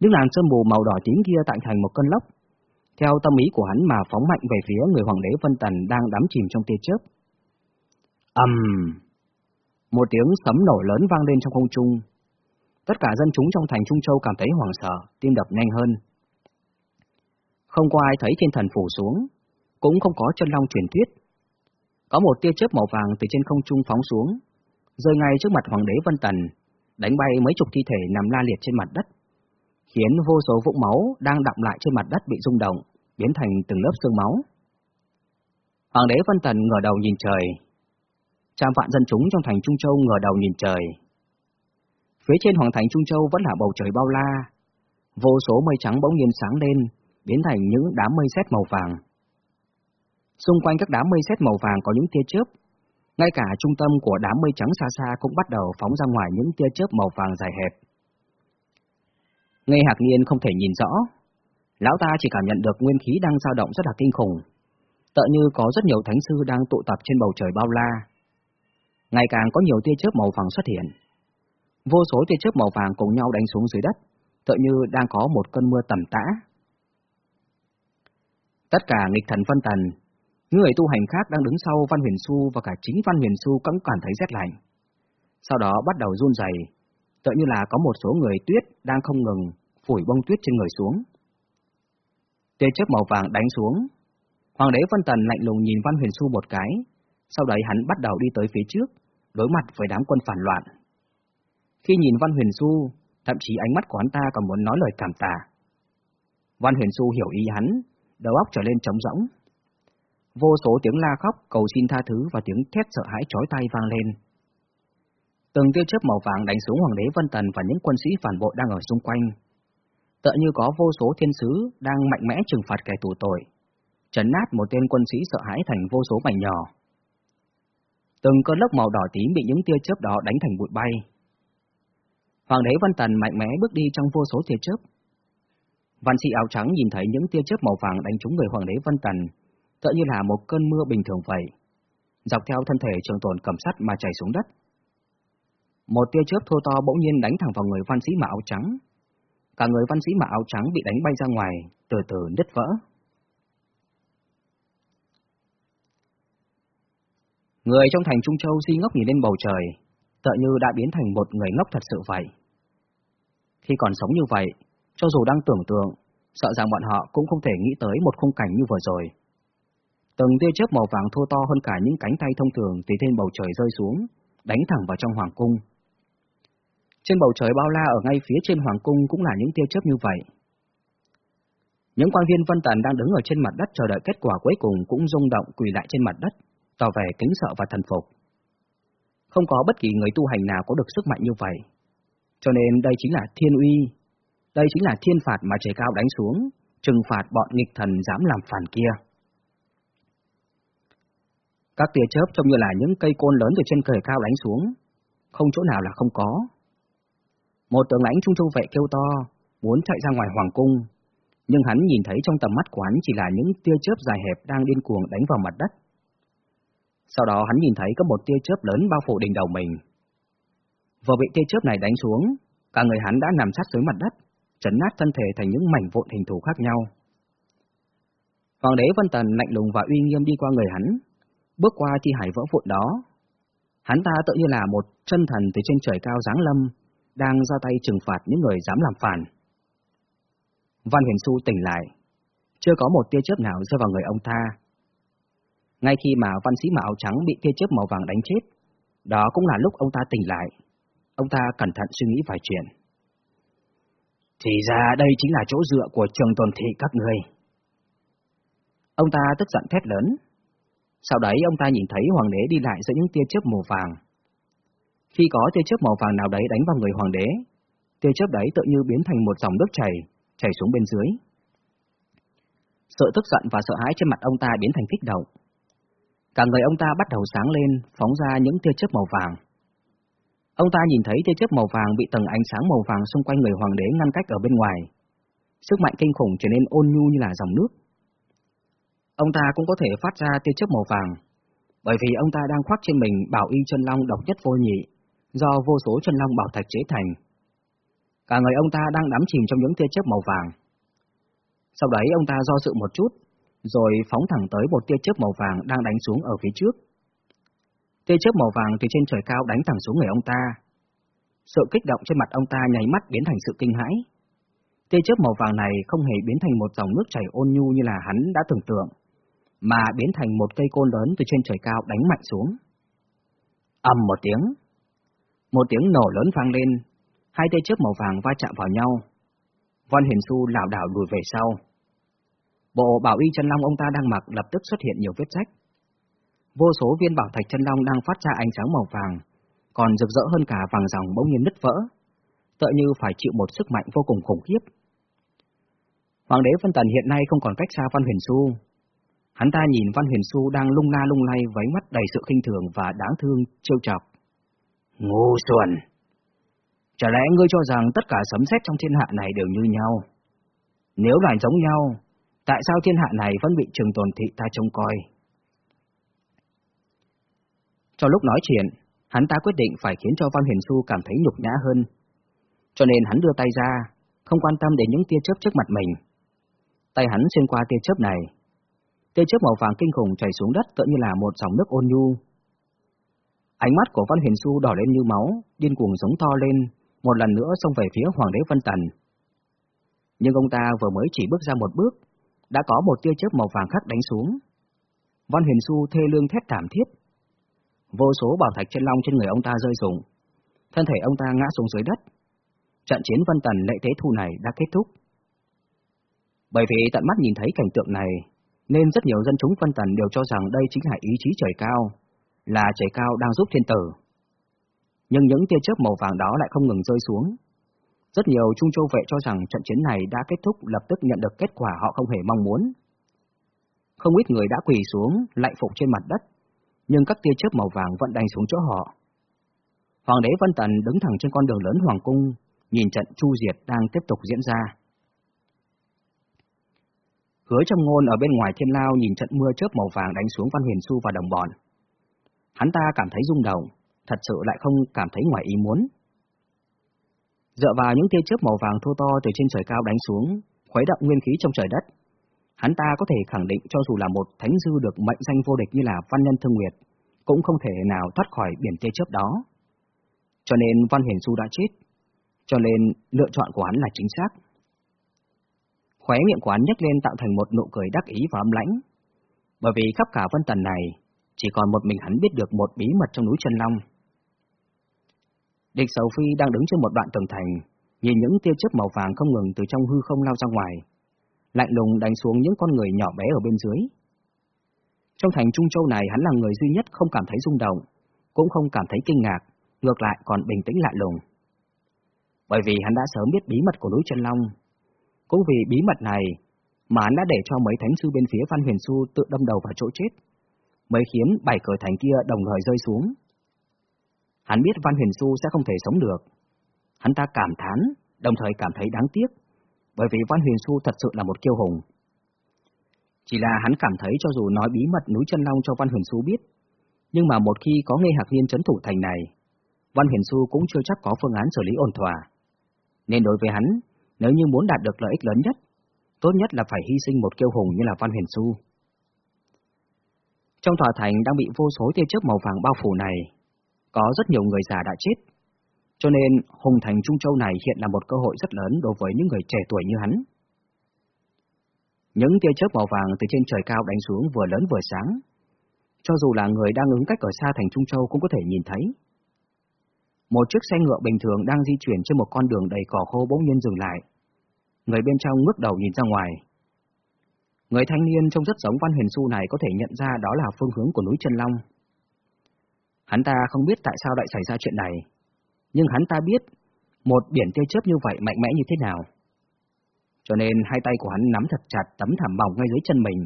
những làn sương mù màu đỏ tím kia tạo thành một cơn lốc, theo tâm ý của hắn mà phóng mạnh về phía người hoàng đế Vân Tần đang đắm chìm trong tia chớp ầm, um, một tiếng sấm nổ lớn vang lên trong không trung. Tất cả dân chúng trong thành Trung Châu cảm thấy hoảng sợ, tim đập nhanh hơn. Không có ai thấy thiên thần phủ xuống, cũng không có chân long truyền thuyết. Có một tia chớp màu vàng từ trên không trung phóng xuống, rơi ngay trước mặt hoàng đế Vân Tần, đánh bay mấy chục thi thể nằm la liệt trên mặt đất, khiến vô số vũng máu đang đọng lại trên mặt đất bị rung động, biến thành từng lớp xương máu. Hoàng đế Vân Tần ngửa đầu nhìn trời. Trăm vạn dân chúng trong thành Trung Châu ngửa đầu nhìn trời. Phía trên hoàng thành Trung Châu vẫn là bầu trời bao la. Vô số mây trắng bỗng nhiên sáng lên, biến thành những đám mây sét màu vàng. Xung quanh các đám mây sét màu vàng có những tia chớp. Ngay cả trung tâm của đám mây trắng xa xa cũng bắt đầu phóng ra ngoài những tia chớp màu vàng dài hẹp. Ngây Hạc Niên không thể nhìn rõ, lão ta chỉ cảm nhận được nguyên khí đang dao động rất là kinh khủng, tựa như có rất nhiều thánh sư đang tụ tập trên bầu trời bao la. Ngày càng có nhiều tia chớp màu vàng xuất hiện. Vô số tia chớp màu vàng cùng nhau đánh xuống dưới đất, tựa như đang có một cơn mưa tầm tã. Tất cả nghịch thần phân tần, người tu hành khác đang đứng sau Văn Huyền Xu và cả chính Văn Huyền Xu cũng cảm thấy rét lạnh. Sau đó bắt đầu run rẩy, tựa như là có một số người tuyết đang không ngừng phủi bông tuyết trên người xuống. Tia chớp màu vàng đánh xuống. Hoàng đế Vân Tần lạnh lùng nhìn Văn Huyền Xu một cái, sau đấy hắn bắt đầu đi tới phía trước, đối mặt với đám quân phản loạn. Khi nhìn Văn Huyền Xu, thậm chí ánh mắt của hắn ta còn muốn nói lời cảm tạ. Văn Huyền Xu hiểu ý hắn, đầu óc trở lên trống rỗng. Vô số tiếng la khóc, cầu xin tha thứ và tiếng thét sợ hãi chói tai vang lên. Từng tia chớp màu vàng đánh xuống Hoàng đế Vân Tần và những quân sĩ phản bội đang ở xung quanh. Tựa như có vô số thiên sứ đang mạnh mẽ trừng phạt kẻ tù tội, chấn nát một tên quân sĩ sợ hãi thành vô số mảnh nhỏ. Từng cơn lốc màu đỏ tím bị những tia chớp đó đánh thành bụi bay. Hoàng đế văn Tần mạnh mẽ bước đi trong vô số tia chớp. Văn sĩ áo trắng nhìn thấy những tia chớp màu vàng đánh trúng người Hoàng đế văn Tần, tựa như là một cơn mưa bình thường vậy. Dọc theo thân thể trường tồn cầm sắt mà chảy xuống đất. Một tia chớp thô to bỗng nhiên đánh thẳng vào người văn sĩ mặc áo trắng. Cả người văn sĩ mặc áo trắng bị đánh bay ra ngoài, từ từ nứt vỡ. Người trong thành Trung Châu di ngốc nhìn lên bầu trời, tựa như đã biến thành một người ngốc thật sự vậy. Khi còn sống như vậy, cho dù đang tưởng tượng, sợ rằng bọn họ cũng không thể nghĩ tới một khung cảnh như vừa rồi. Từng tia chớp màu vàng thô to hơn cả những cánh tay thông thường từ trên bầu trời rơi xuống, đánh thẳng vào trong hoàng cung. Trên bầu trời bao la ở ngay phía trên hoàng cung cũng là những tia chớp như vậy. Những quan viên Vân Tần đang đứng ở trên mặt đất chờ đợi kết quả cuối cùng cũng rung động quỳ lại trên mặt đất, tỏ vẻ kính sợ và thần phục. Không có bất kỳ người tu hành nào có được sức mạnh như vậy. Cho nên đây chính là thiên uy, đây chính là thiên phạt mà trời cao đánh xuống, trừng phạt bọn nghịch thần dám làm phản kia. Các tia chớp trông như là những cây côn lớn từ trên trời cao đánh xuống, không chỗ nào là không có. Một tướng lãnh trung châu vệ kêu to, muốn chạy ra ngoài hoàng cung, nhưng hắn nhìn thấy trong tầm mắt của hắn chỉ là những tia chớp dài hẹp đang điên cuồng đánh vào mặt đất. Sau đó hắn nhìn thấy có một tia chớp lớn bao phủ đỉnh đầu mình. Vừa bị tia chớp này đánh xuống, cả người hắn đã nằm sát dưới mặt đất, chấn nát thân thể thành những mảnh vụn hình thù khác nhau. Hoàng đế Vân Tần lạnh lùng và uy nghiêm đi qua người hắn, bước qua thi hải vỡ vụn đó. Hắn ta tự như là một chân thần từ trên trời cao giáng lâm, đang ra tay trừng phạt những người dám làm phản. Văn Huyền Xu tỉnh lại, chưa có một tia chớp nào rơi vào người ông ta. Ngay khi mà văn sĩ áo trắng bị tia chớp màu vàng đánh chết, đó cũng là lúc ông ta tỉnh lại. Ông ta cẩn thận suy nghĩ vài chuyện. Thì ra đây chính là chỗ dựa của trường tồn thị các người. Ông ta tức giận thét lớn. Sau đấy ông ta nhìn thấy hoàng đế đi lại giữa những tia chớp màu vàng. Khi có tia chớp màu vàng nào đấy đánh vào người hoàng đế, tia chớp đấy tự như biến thành một dòng nước chảy, chảy xuống bên dưới. Sự tức giận và sợ hãi trên mặt ông ta biến thành kích động. Cả người ông ta bắt đầu sáng lên, phóng ra những tia chớp màu vàng. Ông ta nhìn thấy tia chớp màu vàng bị tầng ánh sáng màu vàng xung quanh người hoàng đế ngăn cách ở bên ngoài. Sức mạnh kinh khủng trở nên ôn nhu như là dòng nước. Ông ta cũng có thể phát ra tia chớp màu vàng, bởi vì ông ta đang khoác trên mình bảo y chân long độc nhất vô nhị, do vô số chân long bảo thạch chế thành. Cả người ông ta đang đắm chìm trong những tia chớp màu vàng. Sau đấy ông ta do dự một chút, rồi phóng thẳng tới một tia chớp màu vàng đang đánh xuống ở phía trước. Tia chớp màu vàng từ trên trời cao đánh thẳng xuống người ông ta. Sự kích động trên mặt ông ta nháy mắt biến thành sự kinh hãi. Tia chớp màu vàng này không hề biến thành một dòng nước chảy ôn nhu như là hắn đã tưởng tượng, mà biến thành một cây côn lớn từ trên trời cao đánh mạnh xuống. ầm một tiếng. Một tiếng nổ lớn vang lên, hai tia chớp màu vàng va chạm vào nhau. Văn Hiền Xu lảo đảo lùi về sau. Bộ bảo y chân long ông ta đang mặc lập tức xuất hiện nhiều vết rách. Vô số viên bảo thạch chân long đang phát ra ánh sáng màu vàng, còn rực rỡ hơn cả vàng dòng bỗng nhiên nứt vỡ, tựa như phải chịu một sức mạnh vô cùng khủng khiếp. Hoàng đế Vân Tần hiện nay không còn cách xa Văn Huyền Xu. Hắn ta nhìn Văn Huyền Xu đang lung la lung lay với mắt đầy sự khinh thường và đáng thương, trêu chọc. Ngu xuẩn! Chả lẽ ngươi cho rằng tất cả sấm sét trong thiên hạ này đều như nhau? Nếu là giống nhau, tại sao thiên hạ này vẫn bị trường tồn thị ta trông coi? Trong lúc nói chuyện, hắn ta quyết định phải khiến cho Văn Huyền Xu cảm thấy nhục nhã hơn. Cho nên hắn đưa tay ra, không quan tâm đến những tia chớp trước mặt mình. Tay hắn xuyên qua tia chớp này. Tia chớp màu vàng kinh khủng chảy xuống đất tựa như là một dòng nước ôn nhu. Ánh mắt của Văn Huyền Xu đỏ lên như máu, điên cuồng giống to lên, một lần nữa xông về phía Hoàng đế Vân Tần. Nhưng ông ta vừa mới chỉ bước ra một bước, đã có một tia chớp màu vàng khác đánh xuống. Văn Huyền Xu thê lương thét thảm thiết. Vô số bảo thạch chân long trên người ông ta rơi rụng. Thân thể ông ta ngã xuống dưới đất. Trận chiến Vân Tần lệ thế thu này đã kết thúc. Bởi vì tận mắt nhìn thấy cảnh tượng này, nên rất nhiều dân chúng Vân Tần đều cho rằng đây chính là ý chí trời cao, là trời cao đang giúp thiên tử. Nhưng những tia chớp màu vàng đó lại không ngừng rơi xuống. Rất nhiều trung châu vệ cho rằng trận chiến này đã kết thúc lập tức nhận được kết quả họ không hề mong muốn. Không ít người đã quỳ xuống, lại phục trên mặt đất, nhưng các tia chớp màu vàng vẫn đánh xuống chỗ họ. Hoàng đế Vân Tần đứng thẳng trên con đường lớn Hoàng Cung, nhìn trận chu diệt đang tiếp tục diễn ra. Hứa trong ngôn ở bên ngoài thiên lao nhìn trận mưa chớp màu vàng đánh xuống Văn Huyền Xu và đồng bọn. Hắn ta cảm thấy rung động, thật sự lại không cảm thấy ngoài ý muốn. Dựa vào những tia chớp màu vàng thô to từ trên trời cao đánh xuống, khuấy động nguyên khí trong trời đất, hắn ta có thể khẳng định cho dù là một thánh dư được mệnh danh vô địch như là Văn Nhân Thương Nguyệt, cũng không thể nào thoát khỏi biển tia chớp đó. Cho nên Văn Hiển Du đã chết, cho nên lựa chọn của hắn là chính xác. Khóe miệng của hắn nhếch lên tạo thành một nụ cười đắc ý và âm lãnh, bởi vì khắp cả Vân Tần này, chỉ còn một mình hắn biết được một bí mật trong núi Chân Long. Địch Sầu Phi đang đứng trên một đoạn tường thành, nhìn những tia chớp màu vàng không ngừng từ trong hư không lao ra ngoài, lạnh lùng đánh xuống những con người nhỏ bé ở bên dưới. Trong thành Trung Châu này hắn là người duy nhất không cảm thấy rung động, cũng không cảm thấy kinh ngạc, ngược lại còn bình tĩnh lạ lùng. Bởi vì hắn đã sớm biết bí mật của núi Trần Long. Cũng vì bí mật này mà hắn đã để cho mấy thánh sư bên phía Văn Huyền Xu tự đâm đầu vào chỗ chết, mới khiến bảy cửa thành kia đồng thời rơi xuống. Hắn biết Văn Huyền Xu sẽ không thể sống được. Hắn ta cảm thán, đồng thời cảm thấy đáng tiếc, bởi vì Văn Huyền Xu thật sự là một kiêu hùng. Chỉ là hắn cảm thấy cho dù nói bí mật núi chân long cho Văn Huyền Xu biết, nhưng mà một khi có nghe hạc niên chấn thủ thành này, Văn Huyền Xu cũng chưa chắc có phương án xử lý ổn thỏa. Nên đối với hắn, nếu như muốn đạt được lợi ích lớn nhất, tốt nhất là phải hy sinh một kiêu hùng như là Văn Huyền Xu. Trong tòa thành đang bị vô số tia chớp màu vàng bao phủ này, có rất nhiều người già đã chết, cho nên Hùng Thành Trung Châu này hiện là một cơ hội rất lớn đối với những người trẻ tuổi như hắn. Những tia chớp màu vàng từ trên trời cao đánh xuống vừa lớn vừa sáng. Cho dù là người đang ứng cách ở xa thành Trung Châu cũng có thể nhìn thấy. Một chiếc xe ngựa bình thường đang di chuyển trên một con đường đầy cỏ khô bỗng nhiên dừng lại. Người bên trong ngước đầu nhìn ra ngoài. Người thanh niên trông rất giống Văn Huyền Xu này có thể nhận ra đó là phương hướng của núi Chân Long. Hắn ta không biết tại sao lại xảy ra chuyện này, nhưng hắn ta biết một biển tia chớp như vậy mạnh mẽ như thế nào. Cho nên hai tay của hắn nắm thật chặt tấm thảm mỏng ngay dưới chân mình,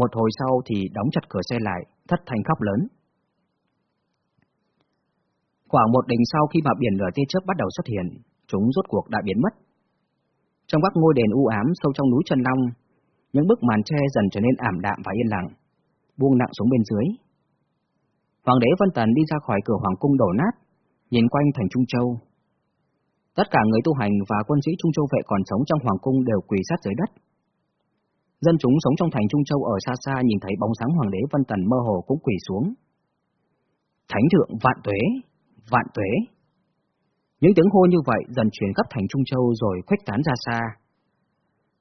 Một hồi sau thì đóng chặt cửa xe lại, thất thanh khóc lớn. Khoảng một đỉnh sau khi mà biển lửa tia chớp bắt đầu xuất hiện, chúng rốt cuộc đã biến mất. Trong các ngôi đền u ám sâu trong núi Trần Long, những bức màn tre dần trở nên ảm đạm và yên lặng, buông nặng xuống bên dưới. Hoàng đế Vân Tần đi ra khỏi cửa hoàng cung đổ nát, nhìn quanh thành Trung Châu. Tất cả người tu hành và quân sĩ Trung Châu vệ còn sống trong hoàng cung đều quỳ sát dưới đất. Dân chúng sống trong thành Trung Châu ở xa xa nhìn thấy bóng sáng hoàng đế Vân Tần mơ hồ cũng quỳ xuống. Thánh thượng vạn tuế, vạn tuế. Những tiếng hô như vậy dần truyền khắp thành Trung Châu rồi khuếch tán ra xa.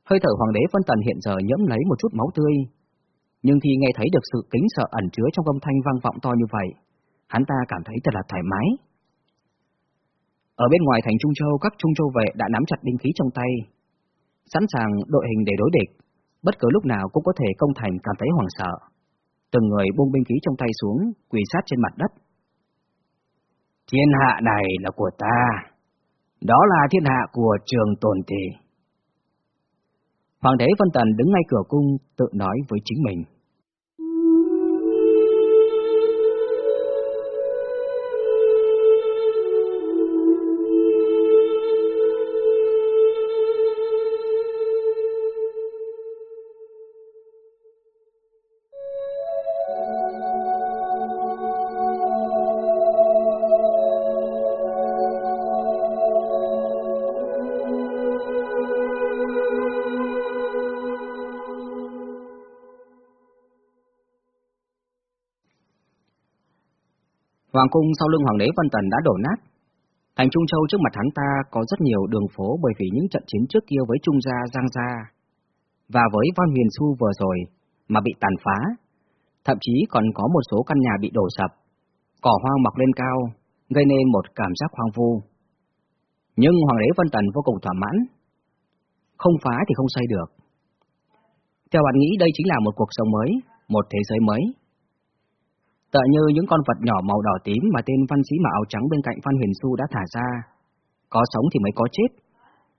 Hơi thở hoàng đế Vân Tần hiện giờ nhẫm lấy một chút máu tươi, nhưng khi nghe thấy được sự kính sợ ẩn chứa trong âm thanh vang vọng to như vậy, hắn ta cảm thấy thật là thoải mái. Ở bên ngoài thành Trung Châu, các Trung Châu vệ đã nắm chặt binh khí trong tay, sẵn sàng đội hình để đối địch, bất cứ lúc nào cũng có thể công thành cảm thấy hoảng sợ. Từng người buông binh khí trong tay xuống, quỳ sát trên mặt đất. Thiên hạ này là của ta, đó là thiên hạ của trường tồn tỷ. Hoàng đế Vân Tần đứng ngay cửa cung tự nói với chính mình. Hoàng cung sau lưng Hoàng đế Vân Tần đã đổ nát. Thành Trung Châu trước mặt hắn ta có rất nhiều đường phố bởi vì những trận chiến trước kia với Trung Gia, Giang Gia và với Văn Huyền Xu vừa rồi mà bị tàn phá. Thậm chí còn có một số căn nhà bị đổ sập, cỏ hoang mọc lên cao, gây nên một cảm giác hoang vu. Nhưng Hoàng đế Vân Tần vô cùng thỏa mãn. Không phá thì không xây được. Theo bạn nghĩ đây chính là một cuộc sống mới, một thế giới mới. Tựa như những con vật nhỏ màu đỏ tím mà tên văn sĩ mặc áo trắng bên cạnh Phan Huyền Xu đã thả ra. Có sống thì mới có chết,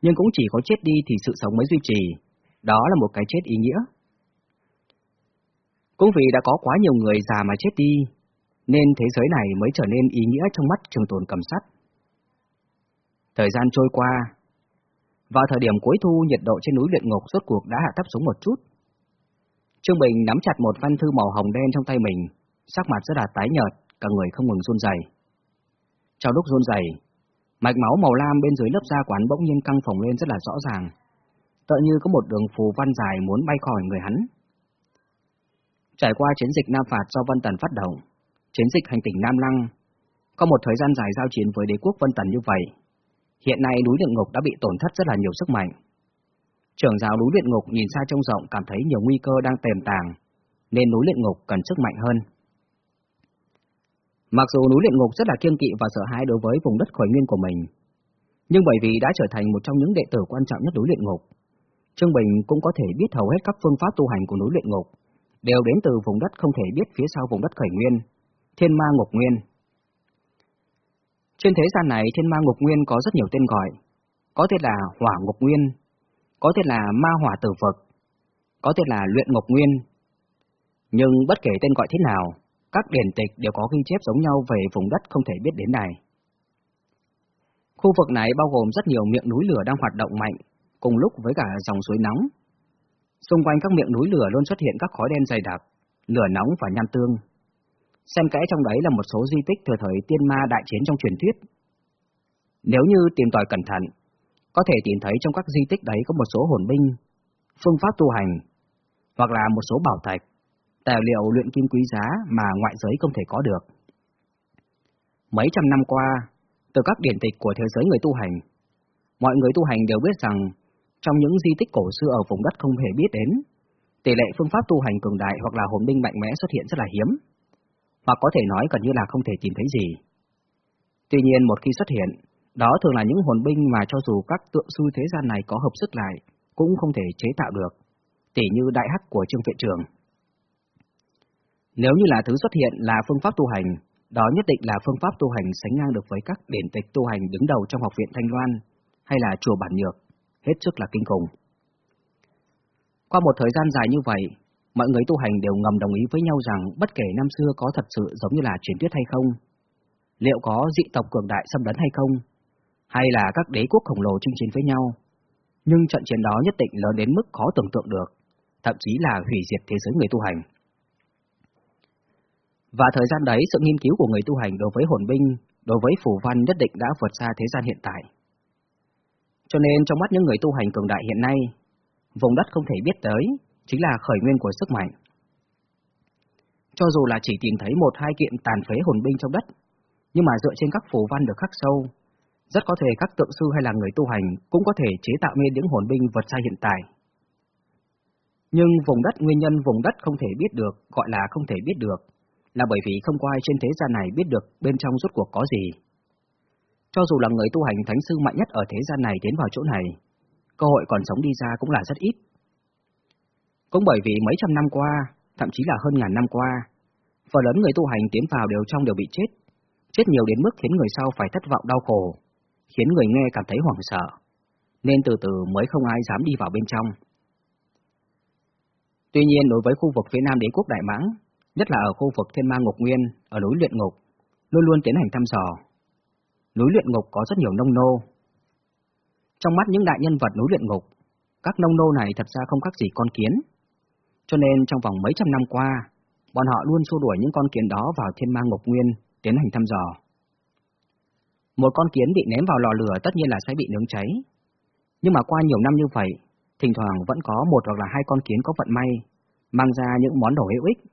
nhưng cũng chỉ có chết đi thì sự sống mới duy trì. Đó là một cái chết ý nghĩa. Cũng vì đã có quá nhiều người già mà chết đi, nên thế giới này mới trở nên ý nghĩa trong mắt trường tồn cầm sắt. Thời gian trôi qua, vào thời điểm cuối thu nhiệt độ trên núi luyện ngục rốt cuộc đã hạ thấp xuống một chút. Trương Bình nắm chặt một văn thư màu hồng đen trong tay mình, sắc mặt rất là tái nhợt, cả người không ngừng run rẩy. Trong lúc run rẩy, mạch máu màu lam bên dưới lớp da quán bỗng nhiên căng phồng lên rất là rõ ràng, tựa như có một đường phù văn dài muốn bay khỏi người hắn. Trải qua chiến dịch Nam Phạt do Vân Tần phát động, chiến dịch hành tỉnh Nam Lăng, có một thời gian dài giao chiến với đế quốc Vân Tần như vậy, hiện nay núi luyện ngục đã bị tổn thất rất là nhiều sức mạnh. Trưởng giáo núi luyện ngục nhìn xa trông rộng cảm thấy nhiều nguy cơ đang tiềm tàng, nên núi luyện ngục cần sức mạnh hơn. Mặc dù núi luyện ngục rất là kiêng kỵ và sợ hãi đối với vùng đất khởi nguyên của mình, nhưng bởi vì đã trở thành một trong những đệ tử quan trọng nhất núi luyện ngục, Trương Bình cũng có thể biết hầu hết các phương pháp tu hành của núi luyện ngục, đều đến từ vùng đất không thể biết phía sau vùng đất khởi nguyên, Thiên Ma Ngục Nguyên. Trên thế gian này, Thiên Ma Ngục Nguyên có rất nhiều tên gọi, có tên là Hỏa Ngục Nguyên, có tên là Ma Hỏa Tử Vực, có tên là Luyện Ngục Nguyên. Nhưng bất kể tên gọi thế nào, các điển tịch đều có ghi chép giống nhau về vùng đất không thể biết đến này. Khu vực này bao gồm rất nhiều miệng núi lửa đang hoạt động mạnh, cùng lúc với cả dòng suối nóng. Xung quanh các miệng núi lửa luôn xuất hiện các khói đen dày đặc, lửa nóng và nham tương. Xem kẽ trong đấy là một số di tích thời thời tiên ma đại chiến trong truyền thuyết. Nếu như tìm tòi cẩn thận, có thể tìm thấy trong các di tích đấy có một số hồn binh, phương pháp tu hành, hoặc là một số bảo thạch, tài liệu luyện kim quý giá mà ngoại giới không thể có được. Mấy trăm năm qua, từ các điển tịch của thế giới người tu hành, mọi người tu hành đều biết rằng trong những di tích cổ xưa ở vùng đất không hề biết đến, tỷ lệ phương pháp tu hành cường đại hoặc là hồn binh mạnh mẽ xuất hiện rất là hiếm, hoặc có thể nói gần như là không thể tìm thấy gì. Tuy nhiên một khi xuất hiện, đó thường là những hồn binh mà cho dù các tượng sư thế gian này có hợp sức lại, cũng không thể chế tạo được, tỷ như đại hắc của Trương Viện Trường. Nếu như là thứ xuất hiện là phương pháp tu hành, đó nhất định là phương pháp tu hành sánh ngang được với các điển tịch tu hành đứng đầu trong học viện Thanh Loan hay là chùa Bản Nhược, hết sức là kinh khủng. Qua một thời gian dài như vậy, mọi người tu hành đều ngầm đồng ý với nhau rằng bất kể năm xưa có thật sự giống như là truyền thuyết hay không, liệu có dị tộc cường đại xâm lấn hay không, hay là các đế quốc khổng lồ chinh chiến với nhau, nhưng trận chiến đó nhất định lớn đến mức khó tưởng tượng được, thậm chí là hủy diệt thế giới người tu hành. Và thời gian đấy, sự nghiên cứu của người tu hành đối với hồn binh, đối với phù văn nhất định đã vượt xa thế gian hiện tại. Cho nên trong mắt những người tu hành cường đại hiện nay, vùng đất không thể biết tới, chính là khởi nguyên của sức mạnh. Cho dù là chỉ tìm thấy một hai kiện tàn phế hồn binh trong đất, nhưng mà dựa trên các phù văn được khắc sâu, rất có thể các tượng sư hay là người tu hành cũng có thể chế tạo nên những hồn binh vượt xa hiện tại. Nhưng vùng đất nguyên nhân vùng đất không thể biết được, gọi là không thể biết được, là bởi vì không có ai trên thế gian này biết được bên trong rốt cuộc có gì. Cho dù là người tu hành thánh sư mạnh nhất ở thế gian này đến vào chỗ này, cơ hội còn sống đi ra cũng là rất ít. Cũng bởi vì mấy trăm năm qua, thậm chí là hơn ngàn năm qua, phần lớn người tu hành tiến vào đều trong đều bị chết, chết nhiều đến mức khiến người sau phải thất vọng đau khổ, khiến người nghe cảm thấy hoảng sợ, nên từ từ mới không ai dám đi vào bên trong. Tuy nhiên đối với khu vực phía nam đế quốc Đại Mãng, nhất là ở khu vực Thiên Ma Ngục Nguyên, ở núi Luyện Ngục, luôn luôn tiến hành thăm dò. Núi Luyện Ngục có rất nhiều nông nô. Trong mắt những đại nhân vật núi Luyện Ngục, các nông nô này thật ra không khác gì con kiến. Cho nên trong vòng mấy trăm năm qua, bọn họ luôn xua đuổi những con kiến đó vào Thiên Ma Ngục Nguyên, tiến hành thăm dò. Một con kiến bị ném vào lò lửa tất nhiên là sẽ bị nướng cháy. Nhưng mà qua nhiều năm như vậy, thỉnh thoảng vẫn có một hoặc là hai con kiến có vận may, mang ra những món đồ hữu ích.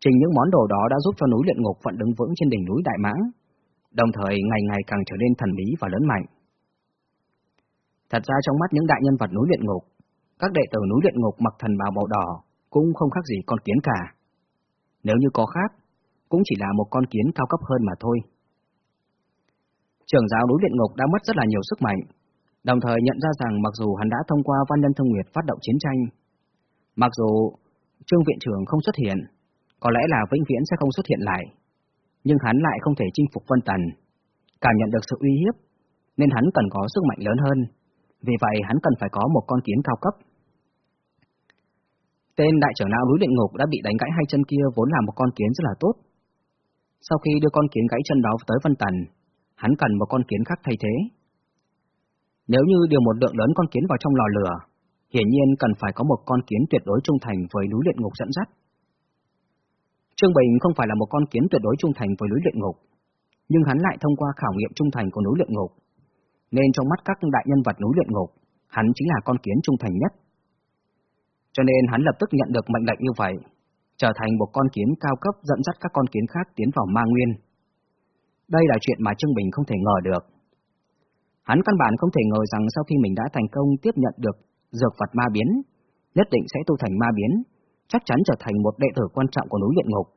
Trình những món đồ đó đã giúp cho núi luyện ngục vẫn đứng vững trên đỉnh núi Đại Mãng, đồng thời ngày ngày càng trở nên thần bí và lớn mạnh. Thật ra trong mắt những đại nhân vật núi luyện ngục, các đệ tử núi luyện ngục mặc thần bào màu đỏ cũng không khác gì con kiến cả. Nếu như có khác, cũng chỉ là một con kiến cao cấp hơn mà thôi. Trưởng giáo núi luyện ngục đã mất rất là nhiều sức mạnh, đồng thời nhận ra rằng mặc dù hắn đã thông qua Văn Nhân thông Nguyệt phát động chiến tranh, mặc dù Trương Viện trưởng không xuất hiện, có lẽ là vĩnh viễn sẽ không xuất hiện lại, nhưng hắn lại không thể chinh phục Vân Tần, cảm nhận được sự uy hiếp, nên hắn cần có sức mạnh lớn hơn, vì vậy hắn cần phải có một con kiến cao cấp. Tên đại trưởng lão núi luyện ngục đã bị đánh gãy hai chân kia vốn là một con kiến rất là tốt. Sau khi đưa con kiến gãy chân đó tới Vân Tần, hắn cần một con kiến khác thay thế. Nếu như điều một lượng lớn con kiến vào trong lò lửa, hiển nhiên cần phải có một con kiến tuyệt đối trung thành với núi luyện ngục dẫn dắt. Trương Bình không phải là một con kiến tuyệt đối trung thành với núi luyện ngục, nhưng hắn lại thông qua khảo nghiệm trung thành của núi luyện ngục, nên trong mắt các đại nhân vật núi luyện ngục, hắn chính là con kiến trung thành nhất. Cho nên hắn lập tức nhận được mệnh lệnh như vậy, trở thành một con kiến cao cấp dẫn dắt các con kiến khác tiến vào ma nguyên. Đây là chuyện mà Trương Bình không thể ngờ được. Hắn căn bản không thể ngờ rằng sau khi mình đã thành công tiếp nhận được dược vật ma biến, nhất định sẽ tu thành ma biến, chắc chắn trở thành một đệ tử quan trọng của núi luyện ngục,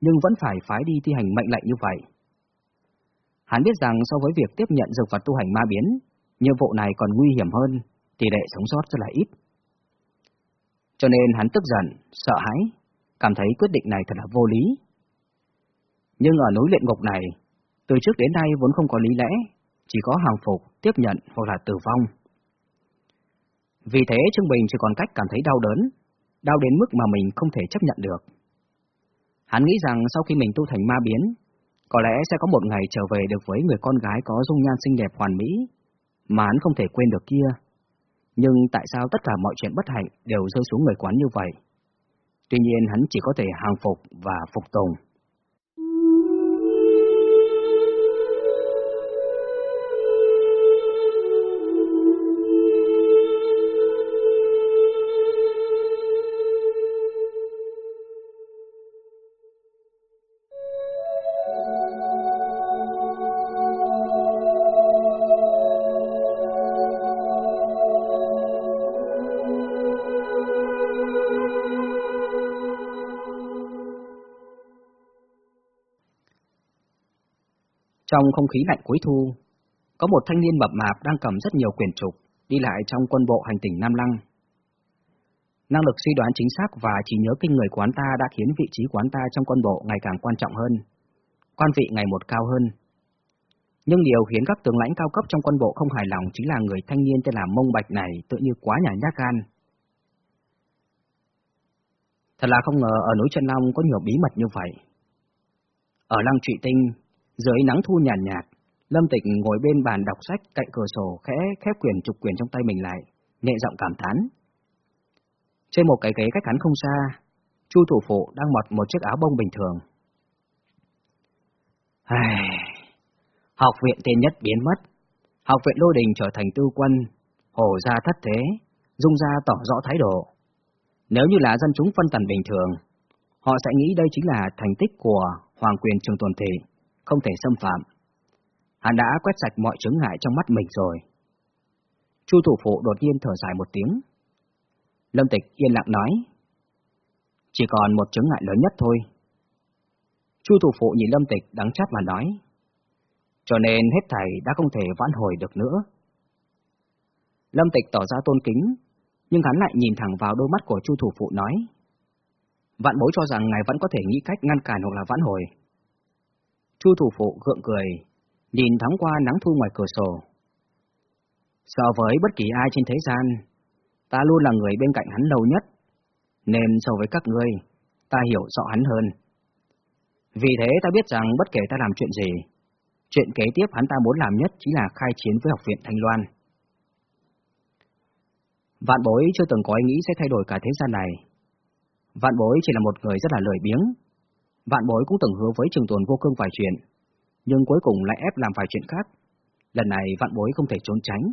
nhưng vẫn phải phái đi thi hành mệnh lệnh như vậy. Hắn biết rằng so với việc tiếp nhận dược vật tu hành ma biến, nhiệm vụ này còn nguy hiểm hơn, tỷ lệ sống sót rất là ít. Cho nên hắn tức giận, sợ hãi, cảm thấy quyết định này thật là vô lý. Nhưng ở núi luyện ngục này, từ trước đến nay vốn không có lý lẽ, chỉ có hàng phục, tiếp nhận hoặc là tử vong. Vì thế Trương Bình chỉ còn cách cảm thấy đau đớn, đau đến mức mà mình không thể chấp nhận được. Hắn nghĩ rằng sau khi mình tu thành ma biến, có lẽ sẽ có một ngày trở về được với người con gái có dung nhan xinh đẹp hoàn mỹ, mà hắn không thể quên được kia. Nhưng tại sao tất cả mọi chuyện bất hạnh đều rơi xuống người quán như vậy? Tuy nhiên hắn chỉ có thể hàng phục và phục tùng. Trong không khí lạnh cuối thu, có một thanh niên mập mạp đang cầm rất nhiều quyển trục, đi lại trong quân bộ hành tỉnh Nam Lăng. Năng lực suy đoán chính xác và trí nhớ kinh người của ta đã khiến vị trí của ta trong quân bộ ngày càng quan trọng hơn, quan vị ngày một cao hơn. Nhưng điều khiến các tướng lãnh cao cấp trong quân bộ không hài lòng chính là người thanh niên tên là Mông Bạch này tự như quá nhà nhát gan. Thật là không ngờ ở núi Chân Long có nhiều bí mật như vậy. Ở lăng trụy tinh, dưới nắng thu nhàn nhạt, nhạt, Lâm Tịch ngồi bên bàn đọc sách cạnh cửa sổ khẽ khép quyền trục quyền trong tay mình lại, nhẹ giọng cảm thán. Trên một cái ghế cách hắn không xa, Chu thủ phụ đang mặc một chiếc áo bông bình thường. Ai... Học viện tên nhất biến mất, học viện lô đình trở thành tư quân, hổ ra thất thế, dung ra tỏ rõ thái độ. Nếu như là dân chúng phân tần bình thường, họ sẽ nghĩ đây chính là thành tích của Hoàng quyền trường tồn thị, không thể xâm phạm. Hắn đã quét sạch mọi chứng ngại trong mắt mình rồi. Chu thủ phụ đột nhiên thở dài một tiếng. Lâm Tịch yên lặng nói. Chỉ còn một chứng ngại lớn nhất thôi. Chu thủ phụ nhìn Lâm Tịch đắng chát mà nói. Cho nên hết thầy đã không thể vãn hồi được nữa. Lâm Tịch tỏ ra tôn kính, nhưng hắn lại nhìn thẳng vào đôi mắt của Chu thủ phụ nói. Vạn bối cho rằng ngài vẫn có thể nghĩ cách ngăn cản hoặc là vãn hồi. Chu thủ phụ gượng cười, nhìn thoáng qua nắng thu ngoài cửa sổ. So với bất kỳ ai trên thế gian, ta luôn là người bên cạnh hắn lâu nhất, nên so với các ngươi, ta hiểu rõ hắn hơn. Vì thế ta biết rằng bất kể ta làm chuyện gì, chuyện kế tiếp hắn ta muốn làm nhất chính là khai chiến với học viện Thanh Loan. Vạn bối chưa từng có ý nghĩ sẽ thay đổi cả thế gian này. Vạn bối chỉ là một người rất là lười biếng. Vạn bối cũng từng hứa với trường tồn vô cương vài chuyện, nhưng cuối cùng lại ép làm vài chuyện khác. Lần này vạn bối không thể trốn tránh.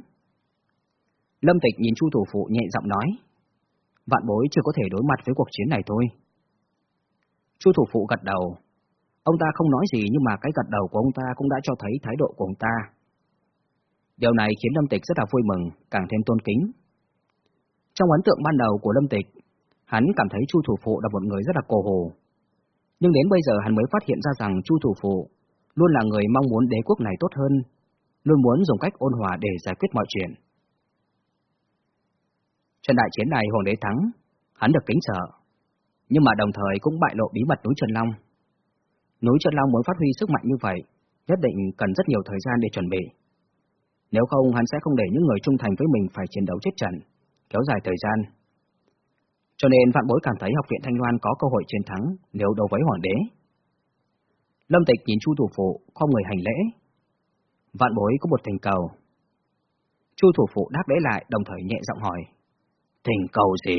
Lâm Tịch nhìn Chu thủ phụ nhẹ giọng nói, vạn bối chưa có thể đối mặt với cuộc chiến này thôi. Chu thủ phụ gật đầu. Ông ta không nói gì nhưng mà cái gật đầu của ông ta cũng đã cho thấy thái độ của ông ta. Điều này khiến Lâm Tịch rất là vui mừng, càng thêm tôn kính. Trong ấn tượng ban đầu của Lâm Tịch, hắn cảm thấy Chu thủ phụ là một người rất là cổ hồ. Nhưng đến bây giờ hắn mới phát hiện ra rằng Chu thủ phụ luôn là người mong muốn đế quốc này tốt hơn, luôn muốn dùng cách ôn hòa để giải quyết mọi chuyện. Trận đại chiến này Hoàng đế thắng, hắn được kính sợ, nhưng mà đồng thời cũng bại lộ bí mật núi Trần Long. Núi Trần Long muốn phát huy sức mạnh như vậy, nhất định cần rất nhiều thời gian để chuẩn bị. Nếu không hắn sẽ không để những người trung thành với mình phải chiến đấu chết trận, kéo dài thời gian. Cho nên vạn bối cảm thấy học viện Thanh Loan có cơ hội chiến thắng nếu đấu với Hoàng đế. Lâm Tịch nhìn Chu thủ phụ, không người hành lễ. Vạn bối có một thỉnh cầu. Chu thủ phụ đáp lễ lại đồng thời nhẹ giọng hỏi. Thỉnh cầu gì?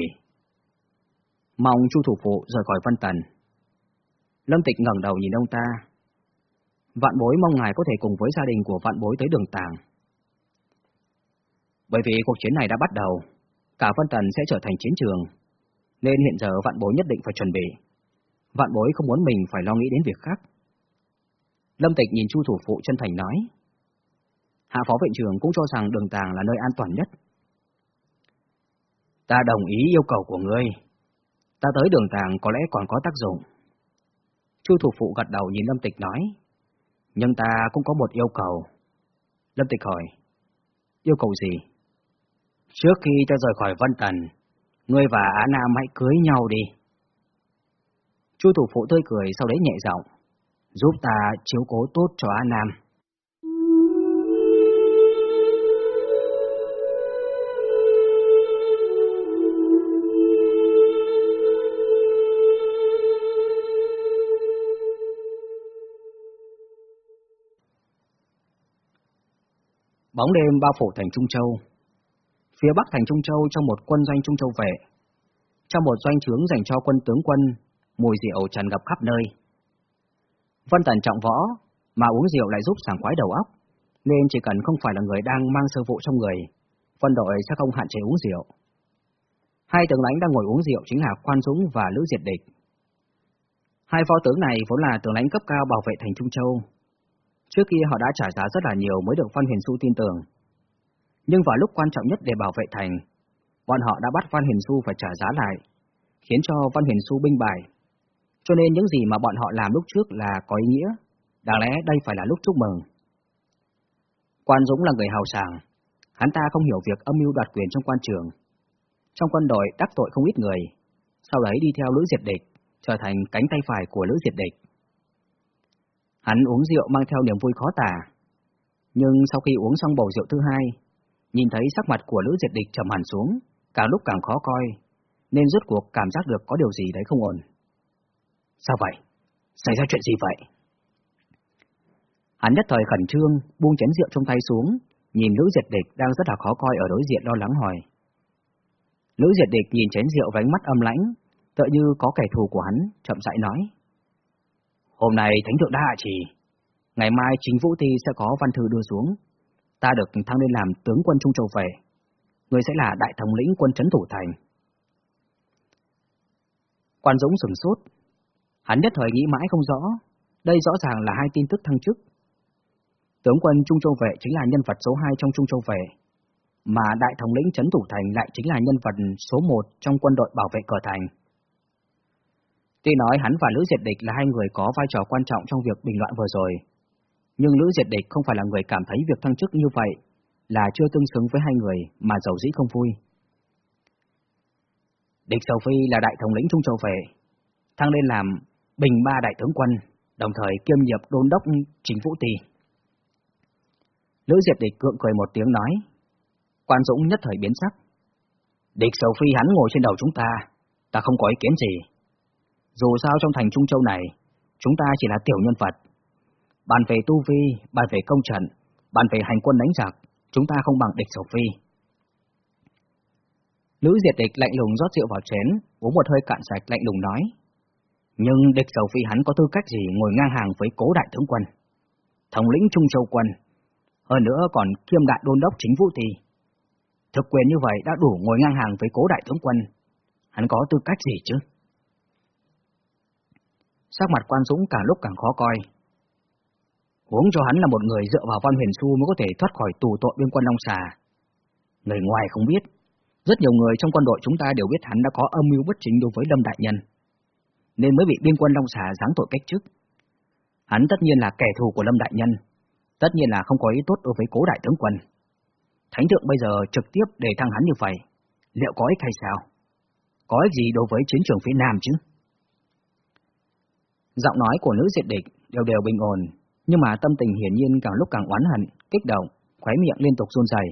Mong Chu thủ phụ rời khỏi Vân Tần. Lâm Tịch ngẩng đầu nhìn ông ta. Vạn bối mong ngài có thể cùng với gia đình của vạn bối tới đường tàng. Bởi vì cuộc chiến này đã bắt đầu, cả Vân Tần sẽ trở thành chiến trường, nên hiện giờ vạn bối nhất định phải chuẩn bị. Vạn bối không muốn mình phải lo nghĩ đến việc khác. Lâm Tịch nhìn Chu thủ phụ chân thành nói. Hạ phó viện trưởng cũng cho rằng đường tàng là nơi an toàn nhất. Ta đồng ý yêu cầu của ngươi. Ta tới đường tàng có lẽ còn có tác dụng. Chu thủ phụ gật đầu nhìn Lâm Tịch nói. Nhưng ta cũng có một yêu cầu. Lâm Tịch hỏi. Yêu cầu gì? Trước khi ta rời khỏi Vân Tần, ngươi và Á Nam hãy cưới nhau đi. Chu thủ phụ tươi cười sau đấy nhẹ giọng, giúp ta chiếu cố tốt cho Á Nam. Bóng đêm bao phủ thành Trung Châu. Phía bắc thành Trung Châu trong một quân doanh Trung Châu vệ. Trong một doanh trướng dành cho quân tướng quân, mùi rượu tràn ngập khắp nơi. Vân Tần trọng võ, mà uống rượu lại giúp sảng khoái đầu óc, nên chỉ cần không phải là người đang mang sơ vụ trong người, quân đội sẽ không hạn chế uống rượu. Hai tướng lãnh đang ngồi uống rượu chính là Quan Dũng và Lữ Diệt Địch. Hai phó tướng này vốn là tướng lãnh cấp cao bảo vệ thành Trung Châu, Trước kia họ đã trả giá rất là nhiều mới được Văn Huyền Xu tin tưởng. Nhưng vào lúc quan trọng nhất để bảo vệ thành, bọn họ đã bắt Văn Huyền Xu phải trả giá lại, khiến cho Văn Huyền Xu binh bài. Cho nên những gì mà bọn họ làm lúc trước là có ý nghĩa, đáng lẽ đây phải là lúc chúc mừng. Quan Dũng là người hào sảng, hắn ta không hiểu việc âm mưu đoạt quyền trong quan trường. Trong quân đội đắc tội không ít người, sau đấy đi theo Lữ Diệt Địch, trở thành cánh tay phải của Lữ Diệt Địch. Hắn uống rượu mang theo niềm vui khó tả. Nhưng sau khi uống xong bầu rượu thứ hai, nhìn thấy sắc mặt của Lữ Diệt Địch trầm hẳn xuống, càng lúc càng khó coi, nên rốt cuộc cảm giác được có điều gì đấy không ổn. Sao vậy? Xảy ra chuyện gì vậy? Hắn nhất thời khẩn trương, buông chén rượu trong tay xuống, nhìn Lữ Diệt Địch đang rất là khó coi ở đối diện lo lắng hỏi. Lữ Diệt Địch nhìn chén rượu với ánh mắt âm lãnh, tựa như có kẻ thù của hắn, chậm rãi nói. Hôm nay Thánh Thượng đã hạ chỉ, ngày mai chính Vũ Ti sẽ có văn thư đưa xuống, ta được thăng lên làm tướng quân Trung Châu về, ngươi sẽ là đại thống lĩnh quân trấn thủ thành. Quan Dũng sửng sốt, hắn nhất thời nghĩ mãi không rõ, đây rõ ràng là hai tin tức thăng chức. Tướng quân Trung Châu Vệ chính là nhân vật số 2 trong Trung Châu Vệ, mà đại thống lĩnh trấn thủ thành lại chính là nhân vật số 1 trong quân đội bảo vệ cửa thành. Tuy nói hắn và Lữ Diệt Địch là hai người có vai trò quan trọng trong việc bình loạn vừa rồi, nhưng Lữ Diệt Địch không phải là người cảm thấy việc thăng chức như vậy là chưa tương xứng với hai người mà giàu dĩ không vui. Địch Sầu Phi là đại thống lĩnh Trung Châu về, thăng lên làm bình ba đại tướng quân, đồng thời kiêm nhiệm đôn đốc chính vũ tỳ. Lữ Diệt Địch cượng cười một tiếng nói, quan dũng nhất thời biến sắc. Địch Sầu Phi hắn ngồi trên đầu chúng ta, ta không có ý kiến gì. Dù sao trong thành Trung Châu này, chúng ta chỉ là tiểu nhân vật. Bàn về tu vi, bàn về công trận, bàn về hành quân đánh giặc, chúng ta không bằng địch Sầu Phi. Lữ Diệt Địch lạnh lùng rót rượu vào chén, uống một hơi cạn sạch lạnh lùng nói. Nhưng địch Sầu Phi hắn có tư cách gì ngồi ngang hàng với cố đại tướng quân? Thống lĩnh Trung Châu quân, hơn nữa còn kiêm đại đôn đốc chính vũ thì. Thực quyền như vậy đã đủ ngồi ngang hàng với cố đại tướng quân. Hắn có tư cách gì chứ? Sắc mặt quan dũng càng lúc càng khó coi. Huống cho hắn là một người dựa vào văn huyền su mới có thể thoát khỏi tù tội bên quân Long Xà. Người ngoài không biết, rất nhiều người trong quân đội chúng ta đều biết hắn đã có âm mưu bất chính đối với Lâm Đại Nhân, nên mới bị biên quân Long Xà giáng tội cách chức. Hắn tất nhiên là kẻ thù của Lâm Đại Nhân, tất nhiên là không có ý tốt đối với cố đại tướng quân. Thánh thượng bây giờ trực tiếp để thăng hắn như vậy, liệu có ích hay sao? Có ích gì đối với chiến trường phía Nam chứ? Giọng nói của nữ diệt địch đều đều bình ổn, nhưng mà tâm tình hiển nhiên càng lúc càng oán hận, kích động, khóe miệng liên tục run rẩy.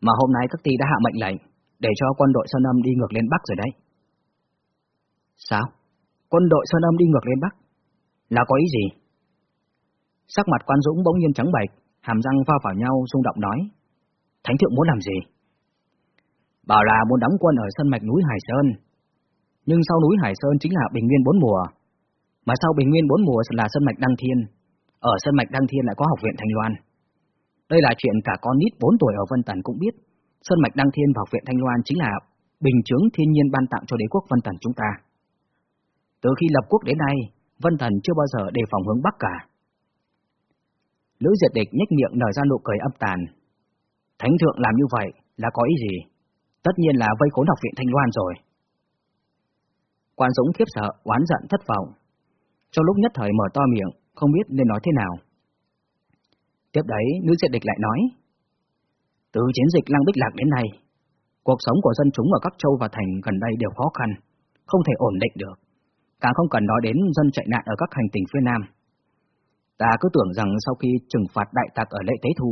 Mà hôm nay các ty đã hạ mệnh lệnh để cho quân đội Sơn Âm đi ngược lên Bắc rồi đấy. Sao? Quân đội Sơn Âm đi ngược lên Bắc? Là có ý gì? Sắc mặt quan dũng bỗng nhiên trắng bệch, hàm răng va vào nhau rung động nói. Thánh thượng muốn làm gì? Bảo là muốn đóng quân ở sân mạch núi Hải Sơn. Nhưng sau núi Hải Sơn chính là bình nguyên bốn mùa, mà sau bình nguyên bốn mùa là sân mạch Đăng Thiên, ở sân mạch Đăng Thiên lại có học viện Thanh Loan. Đây là chuyện cả con nít 4 tuổi ở Vân Tần cũng biết, sân mạch Đăng Thiên và học viện Thanh Loan chính là bình chướng thiên nhiên ban tặng cho đế quốc Vân Tần chúng ta. Từ khi lập quốc đến nay, Vân Tần chưa bao giờ đề phòng hướng Bắc cả. Lữ Diệt Địch nhếch miệng nở ra nụ cười âm tàn. Thánh thượng làm như vậy là có ý gì? Tất nhiên là vây khốn học viện Thanh Loan rồi. Quan Dũng khiếp sợ, oán giận thất vọng, trong lúc nhất thời mở to miệng, không biết nên nói thế nào. Tiếp đấy, nữ diện địch lại nói, từ chiến dịch Lăng Bích Lạc đến nay, cuộc sống của dân chúng ở các châu và thành gần đây đều khó khăn, không thể ổn định được, càng không cần nói đến dân chạy nạn ở các hành tỉnh phía Nam. Ta cứ tưởng rằng sau khi trừng phạt đại tặc ở lễ tế thu,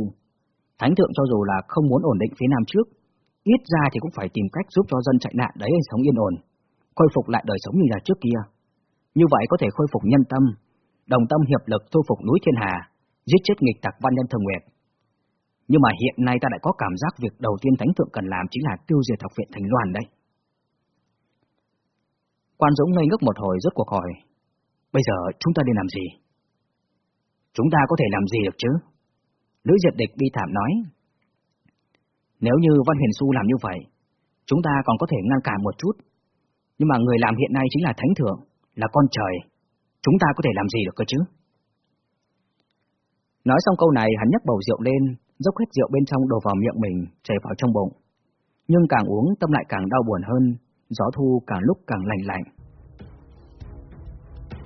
Thánh thượng cho dù là không muốn ổn định phía Nam trước, ít ra thì cũng phải tìm cách giúp cho dân chạy nạn đấy sống yên ổn, khôi phục lại đời sống như là trước kia. Như vậy có thể khôi phục nhân tâm, đồng tâm hiệp lực thu phục núi thiên hà, giết chết nghịch tặc văn nhân thường nguyệt. Nhưng mà hiện nay ta lại có cảm giác việc đầu tiên Thánh Thượng cần làm chính là tiêu diệt học viện Thành Loan đây. Quan Dũng ngây ngốc một hồi rốt cuộc hỏi, bây giờ chúng ta nên làm gì? Chúng ta có thể làm gì được chứ? Lữ Diệt Địch bi thảm nói, nếu như Văn Huyền Xu làm như vậy, chúng ta còn có thể ngăn cản một chút, nhưng mà người làm hiện nay chính là Thánh Thượng, là con trời, chúng ta có thể làm gì được cơ chứ? Nói xong câu này hắn nhấc bầu rượu lên, dốc hết rượu bên trong đổ vào miệng mình, chảy vào trong bụng. Nhưng càng uống tâm lại càng đau buồn hơn, gió thu càng lúc càng lạnh lạnh.